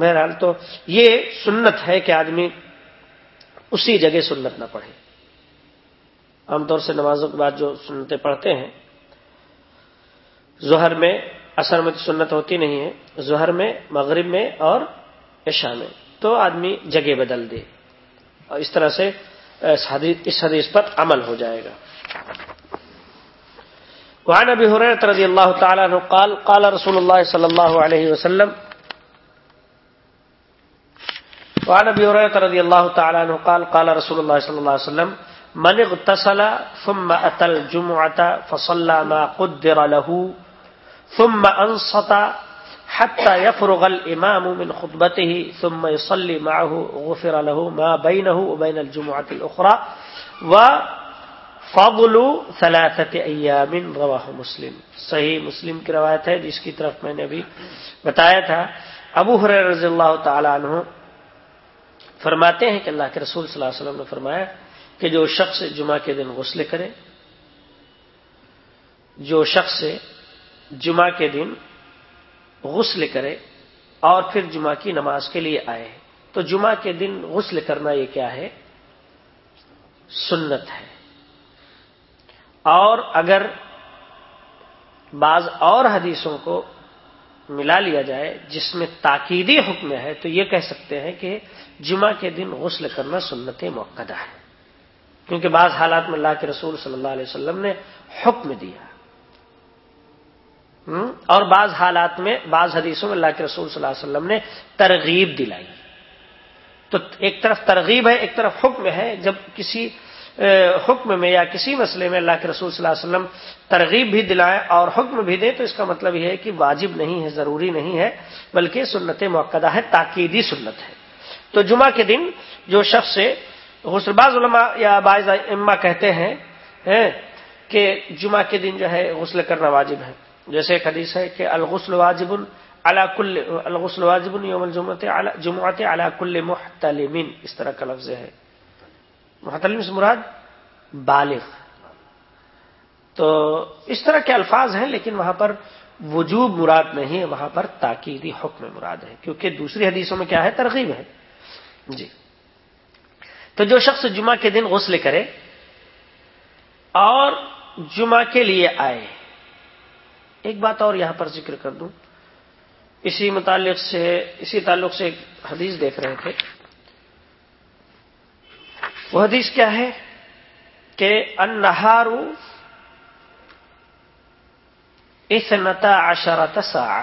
بہرحال تو یہ سنت ہے کہ آدمی اسی جگہ سنت نہ پڑھے۔ عام طور سے نمازوں کے بعد جو سنتیں پڑھتے ہیں ظہر میں اثر میں تو سنت ہوتی نہیں ہے، ظہر میں، مغرب میں اور عشاء میں۔ تو آدمی جگہ بدل دے۔ اور اس طرح سے اس حدیث پر عمل ہو جائے گا۔ وعن ابي هريره رضي الله تعالى عنه قال قال رسول الله صلى الله عليه وسلم، وعن ابي هريره رضي الله تعالى عنه قال قال رسول الله صلى الله عليه وسلم، من اغتسل ثم اتى الجمعه فصلى ما قدر له ثم انصت حتى يفرغ الامام من خطبته ثم يصلي معه، غفر له ما بينه وبين الجمعه الاخرى و فضل ثلاثت ایامن رواہ مسلم. صحیح مسلم کی روایت ہے، جس کی طرف میں نے ابھی بتایا تھا. ابو حر رضی اللہ تعالی عنہ فرماتے ہیں کہ اللہ کے رسول صلی اللہ علیہ وسلم نے فرمایا کہ جو شخص جمعہ کے دن غسل کرے، جو شخص جمعہ کے دن غسل کرے اور پھر جمعہ کی نماز کے لیے آئے۔ تو جمعہ کے دن غسل کرنا یہ کیا ہے؟ سنت ہے۔ اور اگر بعض اور حدیثوں کو ملا لیا جائے جس میں تاکیدی حکم ہے، تو یہ کہہ سکتے ہیں کہ جمعہ کے دن غسل کرنا سنت موقع ہے۔ کیونکہ بعض حالات میں اللہ کے رسول صلی اللہ علیہ وسلم نے حکم دیا۔ اور بعض حالات میں بعض حدیثوں میں اللہ کے رسول صلی اللہ علیہ وسلم نے ترغیب دلائی۔ تو ایک طرف ترغیب ہے، ایک طرف حکم ہے۔ جب کسی حکم میں یا کسی مسئلے میں اللہ کے رسول صلی اللہ علیہ وسلم ترغیب بھی دلائیں اور حکم بھی دیں، تو اس کا مطلب یہ ہے کہ واجب نہیں ہے، ضروری نہیں ہے، بلکہ سنت موقع ہے، تاکیدی سنت ہے۔ تو جمعہ کے دن جو شخص سے، غسل باز علماء یا باز اما کہتے ہیں کہ جمعہ کے دن جو ہے غسل کرنا واجب ہے۔ جیسے ایک حدیث ہے کہ الغسل واجب کل الغسل واجب یوم الجمعت جمعت علا کل محتلمین، اس طرح کا لفظ ہے۔ محتلم سے مراد بالغ۔ تو اس طرح کے الفاظ ہیں، لیکن وہاں پر وجوب مراد نہیں ہے، وہاں پر تاکیدی حکم مراد ہے، کیونکہ دوسری حدیثوں میں کیا ہے؟ ترغیب ہے۔ جی۔ تو جو شخص جمعہ کے دن غسل کرے اور جمعہ کے لیے آئے ایک بات اور یہاں پر ذکر کر دوں۔ اسی متعلق سے، اسی تعلق سے ایک حدیث دیکھ رہے تھے۔ وہ حدیث کیا ہے کہ انہارو اسنتا عشرت سا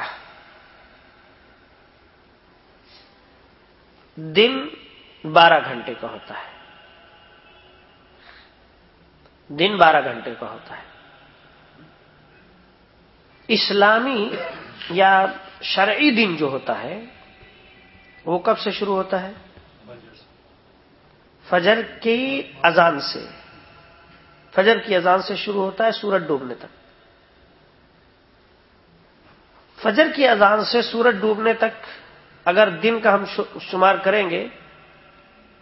دن بارہ گھنٹے کا ہوتا ہے۔ دن بارہ گھنٹے کا ہوتا ہے۔ اسلامی یا شرعی دن جو ہوتا ہے وہ کب سے شروع ہوتا ہے؟ فجر کی اذان سے۔ فجر کی اذان سے شروع ہوتا ہے سورج ڈوبنے تک۔ فجر کی اذان سے سورج ڈوبنے تک اگر دن کا ہم شمار کریں گے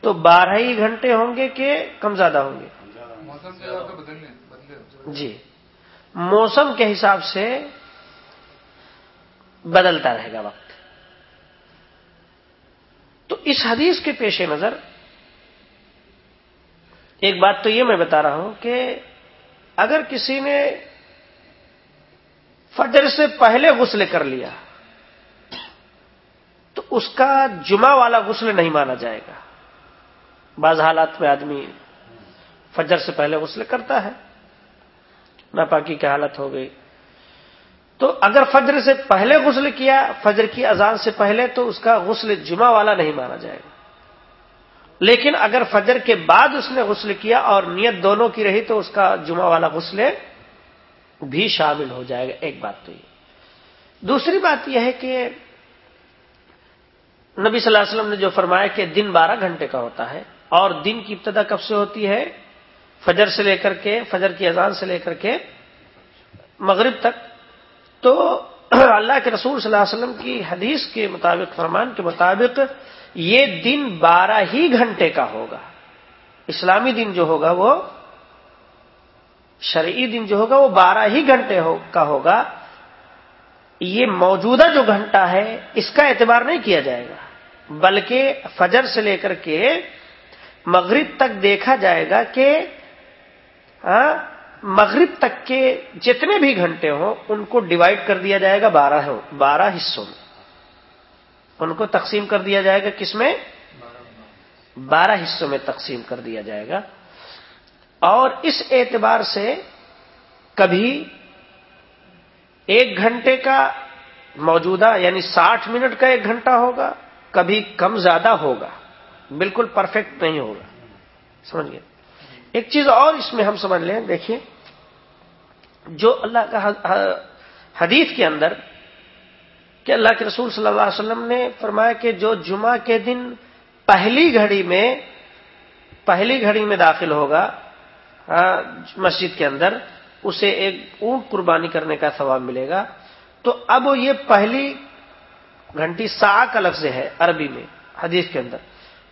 تو بارہ ہی گھنٹے ہوں گے کہ کم زیادہ ہوں گے؟ جی۔ موسم کے حساب سے بدلتا رہے گا وقت۔ تو اس حدیث کے پیش نظر ایک بات تو یہ میں بتا رہا ہوں کہ اگر کسی نے فجر سے پہلے غسل کر لیا تو اس کا جمعہ والا غسل نہیں مانا جائے گا۔ بعض حالات میں آدمی فجر سے پہلے غسل کرتا ہے۔ ناپاکی کی حالت ہو گئی۔ تو اگر فجر سے پہلے غسل کیا، فجر کی اذان سے پہلے تو اس کا غسل جمعہ والا نہیں مانا جائے گا۔ لیکن اگر فجر کے بعد اس نے غسل کیا اور نیت دونوں کی رہی تو اس کا جمعہ والا غسل بھی شامل ہو جائے گا، ایک بات تو یہ۔ دوسری بات یہ ہے کہ نبی صلی اللہ علیہ وسلم نے جو فرمایا کہ دن بارہ گھنٹے کا ہوتا ہے اور دن کی ابتدا کب سے ہوتی ہے؟ فجر سے لے کر کے، فجر کی اذان سے لے کر کے مغرب تک۔ تو اللہ کے رسول صلی اللہ علیہ وسلم کی حدیث کے مطابق، فرمان کے مطابق یہ دن بارہ ہی گھنٹے کا ہوگا۔ اسلامی دن جو ہوگا وہ، شرعی دن جو ہوگا وہ بارہ ہی گھنٹے کا ہوگا۔ یہ موجودہ جو گھنٹہ ہے، اس کا اعتبار نہیں کیا جائے گا۔ بلکہ فجر سے لے کر کے مغرب تک دیکھا جائے گا کہ ہاں؟ مغرب تک کے جتنے بھی گھنٹے ہوں، ان کو ڈیوائڈ کر دیا جائے گا بارہ بارہ حصوں میں۔ ان کو تقسیم کر دیا جائے گا کس میں؟ بارہ حصوں میں تقسیم کر دیا جائے گا۔ اور اس اعتبار سے کبھی ایک گھنٹے کا موجودہ یعنی ساٹھ منٹ کا ایک گھنٹہ ہوگا، کبھی کم زیادہ ہوگا۔ بالکل پرفیکٹ نہیں ہوگا۔ سمجھ گئے؟ ایک چیز اور اس میں ہم سمجھ لیں دیکھیے جو اللہ کا حدیث کے اندر کہ اللہ کے رسول صلی اللہ علیہ وسلم نے فرمایا کہ جو جمعہ کے دن پہلی گھڑی میں، پہلی گھڑی میں داخل ہوگا مسجد کے اندر، اسے ایک اونٹ قربانی کرنے کا ثواب ملے گا۔ تو اب یہ پہلی گھنٹی سا کا لفظ ہے عربی میں، حدیث کے اندر۔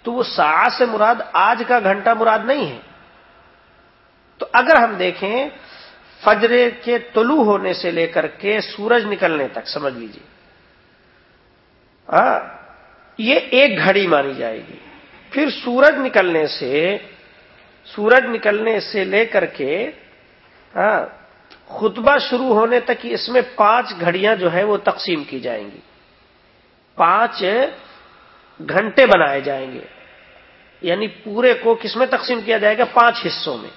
تو وہ سا سے مراد آج کا گھنٹہ مراد نہیں ہے۔ تو اگر ہم دیکھیں، فجر کے طلوع ہونے سے لے کر کے سورج نکلنے تک، سمجھ لیجیے ہاں، یہ ایک گھڑی مانی جائے گی۔ پھر سورج نکلنے سے، سورج نکلنے سے لے کر کے ہاں، خطبہ شروع ہونے تک اس میں پانچ گھڑیاں جو ہے وہ تقسیم کی جائیں گی۔ پانچ گھنٹے بنائے جائیں گے۔ یعنی پورے کو کس میں تقسیم کیا جائے گا؟ پانچ حصوں میں۔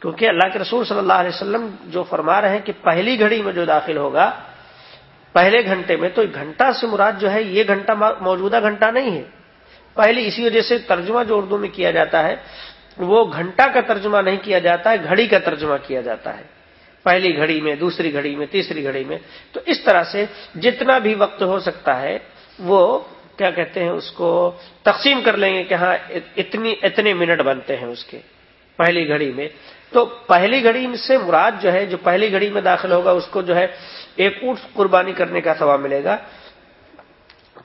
کیونکہ اللہ کے رسول صلی اللہ علیہ وسلم جو فرما رہے ہیں کہ پہلی گھڑی میں جو داخل ہوگا، پہلے گھنٹے میں، تو گھنٹہ سے مراد جو ہے، یہ گھنٹہ موجودہ گھنٹہ نہیں ہے۔ پہلی اسی وجہ سے ترجمہ جو اردو میں کیا جاتا ہے، وہ گھنٹہ کا ترجمہ نہیں کیا جاتا ہے، گھڑی کا ترجمہ کیا جاتا ہے۔ پہلی گھڑی میں، دوسری گھڑی میں، تیسری گھڑی میں۔ تو اس طرح سے جتنا بھی وقت ہو سکتا ہے، وہ کیا کہتے ہیں، اس کو تقسیم کر لیں گے کہ ہاں اتنی اتنے منٹ بنتے ہیں اس کے۔ پہلی گھڑی میں۔ تو پہلی گھڑی سے مراد جو ہے، جو پہلی گھڑی میں داخل ہوگا، اس کو جو ہے ایک اونٹ قربانی کرنے کا ثواب ملے گا۔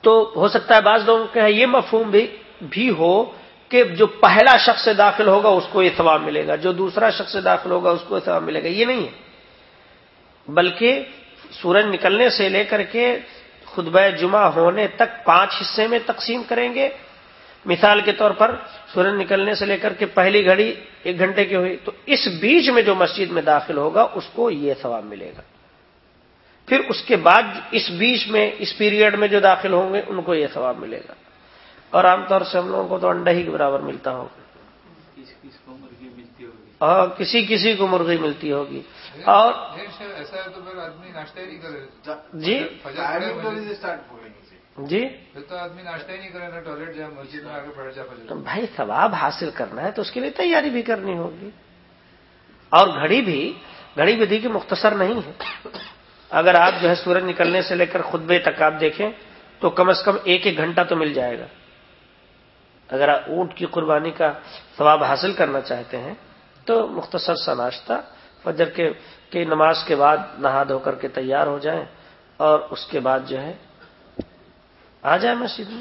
تو ہو سکتا ہے بعض لوگوں کے ہاں یہ مفہوم بھی بھی ہو کہ جو پہلا شخص سے داخل ہوگا، اس کو یہ ثواب ملے گا۔ جو دوسرا شخص سے داخل ہوگا، اس کو یہ ثواب ملے گا۔ یہ نہیں ہے۔ بلکہ سورج نکلنے سے لے کر کے خطبہ جمعہ ہونے تک پانچ حصے میں تقسیم کریں گے۔ مثال کے طور پر سورج نکلنے سے لے کر کے پہلی گھڑی ایک گھنٹے کی ہوئی تو اس بیچ میں جو مسجد میں داخل ہوگا اس کو یہ ثواب ملے گا۔ پھر اس کے بعد اس بیچ میں اس پیریڈ میں جو داخل ہوں گے ان کو یہ ثواب ملے گا۔ اور عام طور سے ہم لوگوں کو تو انڈا ہی کے برابر ملتا ہوگا۔ اور کسی کسی کو مرغی ملتی ہوگی۔ اور جی؟ جی؟ تو آدمی ناشتہ ہی نہیں کرے ٹوائلٹ جائے مسجد میں آگے بڑھ جائے بھائی ثواب حاصل کرنا ہے تو اس کے لیے تیاری بھی کرنی ہوگی۔ اور گھڑی بھی گھڑی بھی کی مختصر نہیں ہے۔ اگر آپ جو ہے سورج نکلنے سے لے کر خطبے تک آپ دیکھیں تو کم از کم ایک ایک گھنٹہ تو مل جائے گا۔ اگر آپ اونٹ کی قربانی کا ثواب حاصل کرنا چاہتے ہیں تو مختصر سا ناشتہ فجر کے نماز کے بعد نہا دھو کر کے تیار ہو جائیں اور اس کے بعد جو ہے آ جائے مسجد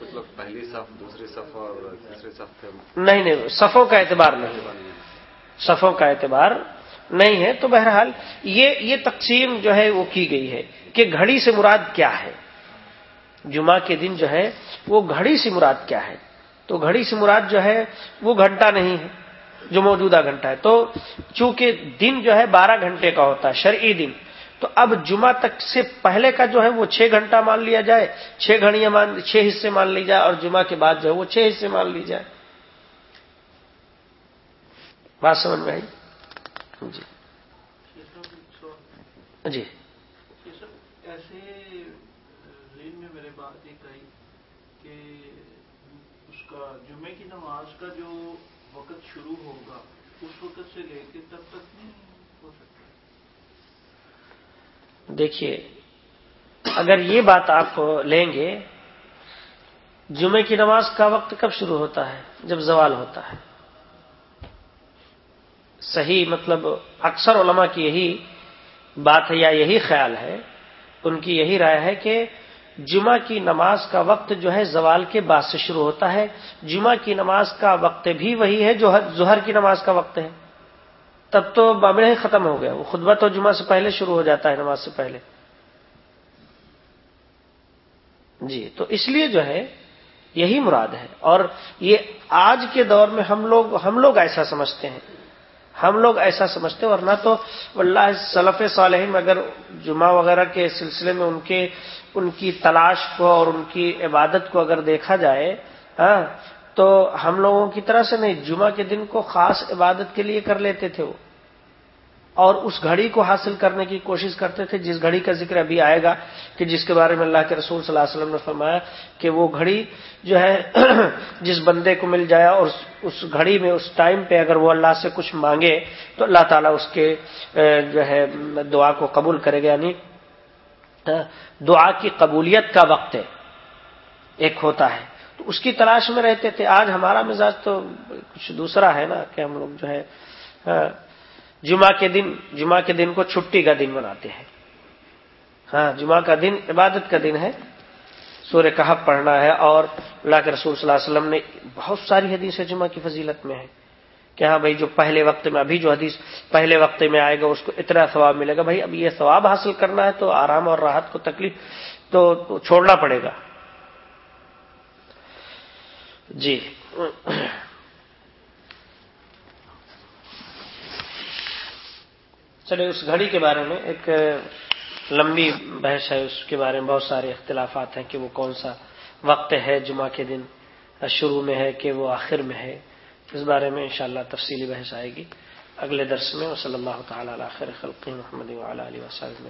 مطلب پہلی صف دوسری صف اور تیسری صف نہیں نہیں صفوں کا اعتبار نہیں۔ صفوں کا اعتبار نہیں ہے۔ تو بہرحال یہ یہ تقسیم جو ہے وہ کی گئی ہے کہ گھڑی سے مراد کیا ہے۔ جمعہ کے دن جو ہے وہ گھڑی سے مراد کیا ہے۔ تو گھڑی سے مراد جو ہے وہ گھنٹہ نہیں ہے جو موجودہ گھنٹہ ہے۔ تو چونکہ دن جو ہے بارہ گھنٹے کا ہوتا ہے شرعی دن تو اب جمعہ تک سے پہلے کا جو ہے وہ چھ گھنٹہ مان لیا جائے، چھ گھڑیاں مان، چھ حصے مان لی جائے اور جمعہ کے بعد جو ہے وہ چھ حصے مان لی جائے۔ بات سمجھ میں آئی؟ جی۔ جی۔ ایسے میں میرے بات ایک آئی کہ اس کا جمعے کی نماز کا جو وقت شروع ہوگا، اس وقت سے لے کے تب تک نہیں ہو سکتا دیکھیے، اگر یہ بات آپ لیں گے جمعے کی نماز کا وقت کب شروع ہوتا ہے؟ جب زوال ہوتا ہے۔ صحیح مطلب اکثر علماء کی یہی بات ہے یا یہی خیال ہے، ان کی یہی رائے ہے کہ جمعہ کی نماز کا وقت جو ہے زوال کے بعد سے شروع ہوتا ہے۔ جمعہ کی نماز کا وقت بھی وہی ہے جو ظہر کی نماز کا وقت ہے۔ تب تو بابڑ ہی ختم ہو گیا، وہ خطبہ تو جمعہ سے پہلے شروع ہو جاتا ہے نماز سے پہلے۔ جی تو اس لیے جو ہے، یہی مراد ہے۔ اور یہ آج کے دور میں ہم لوگ ہم لوگ ایسا سمجھتے ہیں۔ ہم لوگ ایسا سمجھتے ہیں، ورنہ تو اللہ صلف صالحین اگر جمعہ وغیرہ کے سلسلے میں ان کے، ان کی تلاش کو اور ان کی عبادت کو اگر دیکھا جائے ہاں تو ہم لوگوں کی طرح سے نہیں، جمعہ کے دن کو خاص عبادت کے لیے کر لیتے تھے وہ۔ اور اس گھڑی کو حاصل کرنے کی کوشش کرتے تھے، جس گھڑی کا ذکر ابھی آئے گا، کہ جس کے بارے میں اللہ کے رسول صلی اللہ علیہ وسلم نے فرمایا کہ وہ گھڑی جو ہے، جس بندے کو مل جائے اور اس گھڑی میں، اس ٹائم پہ اگر وہ اللہ سے کچھ مانگے تو اللہ تعالیٰ اس کے جو ہے، دعا کو قبول کرے گا۔ یعنی دعا کی قبولیت کا وقت ہے۔ ایک ہوتا ہے۔ تو اس کی تلاش میں رہتے تھے۔ آج ہمارا مزاج تو کچھ دوسرا ہے نا کہ ہم لوگ جو ہے ہاں، جمعہ کے دن، جمعہ کے دن کو چھٹی کا دن مناتے ہیں۔ ہاں جمعہ کا دن عبادت کا دن ہے۔ سور کہب پڑھنا ہے اور اللہ کے رسول صلی اللہ علیہ وسلم نے بہت ساری حدیث جمعہ کی فضیلت میں ہے کہ ہاں بھائی، جو پہلے وقت میں، ابھی جو حدیث پہلے وقت میں آئے گا، اس کو اتنا ثواب ملے گا۔ بھائی، اب یہ ثواب حاصل کرنا ہے تو آرام اور راحت کو تکلیف تو چھوڑنا پڑے گا۔ جی۔ چلے اس گھڑی کے بارے میں ایک لمبی بحث ہے، اس کے بارے میں بہت سارے اختلافات ہیں کہ وہ کون سا وقت ہے، جمعہ کے دن شروع میں ہے کہ وہ آخر میں ہے۔ اس بارے میں انشاءاللہ تفصیلی بحث آئے گی۔ اگلے درس میں صلی اللہ تعالیٰ علیہ خلقی محمد علیہ وسلم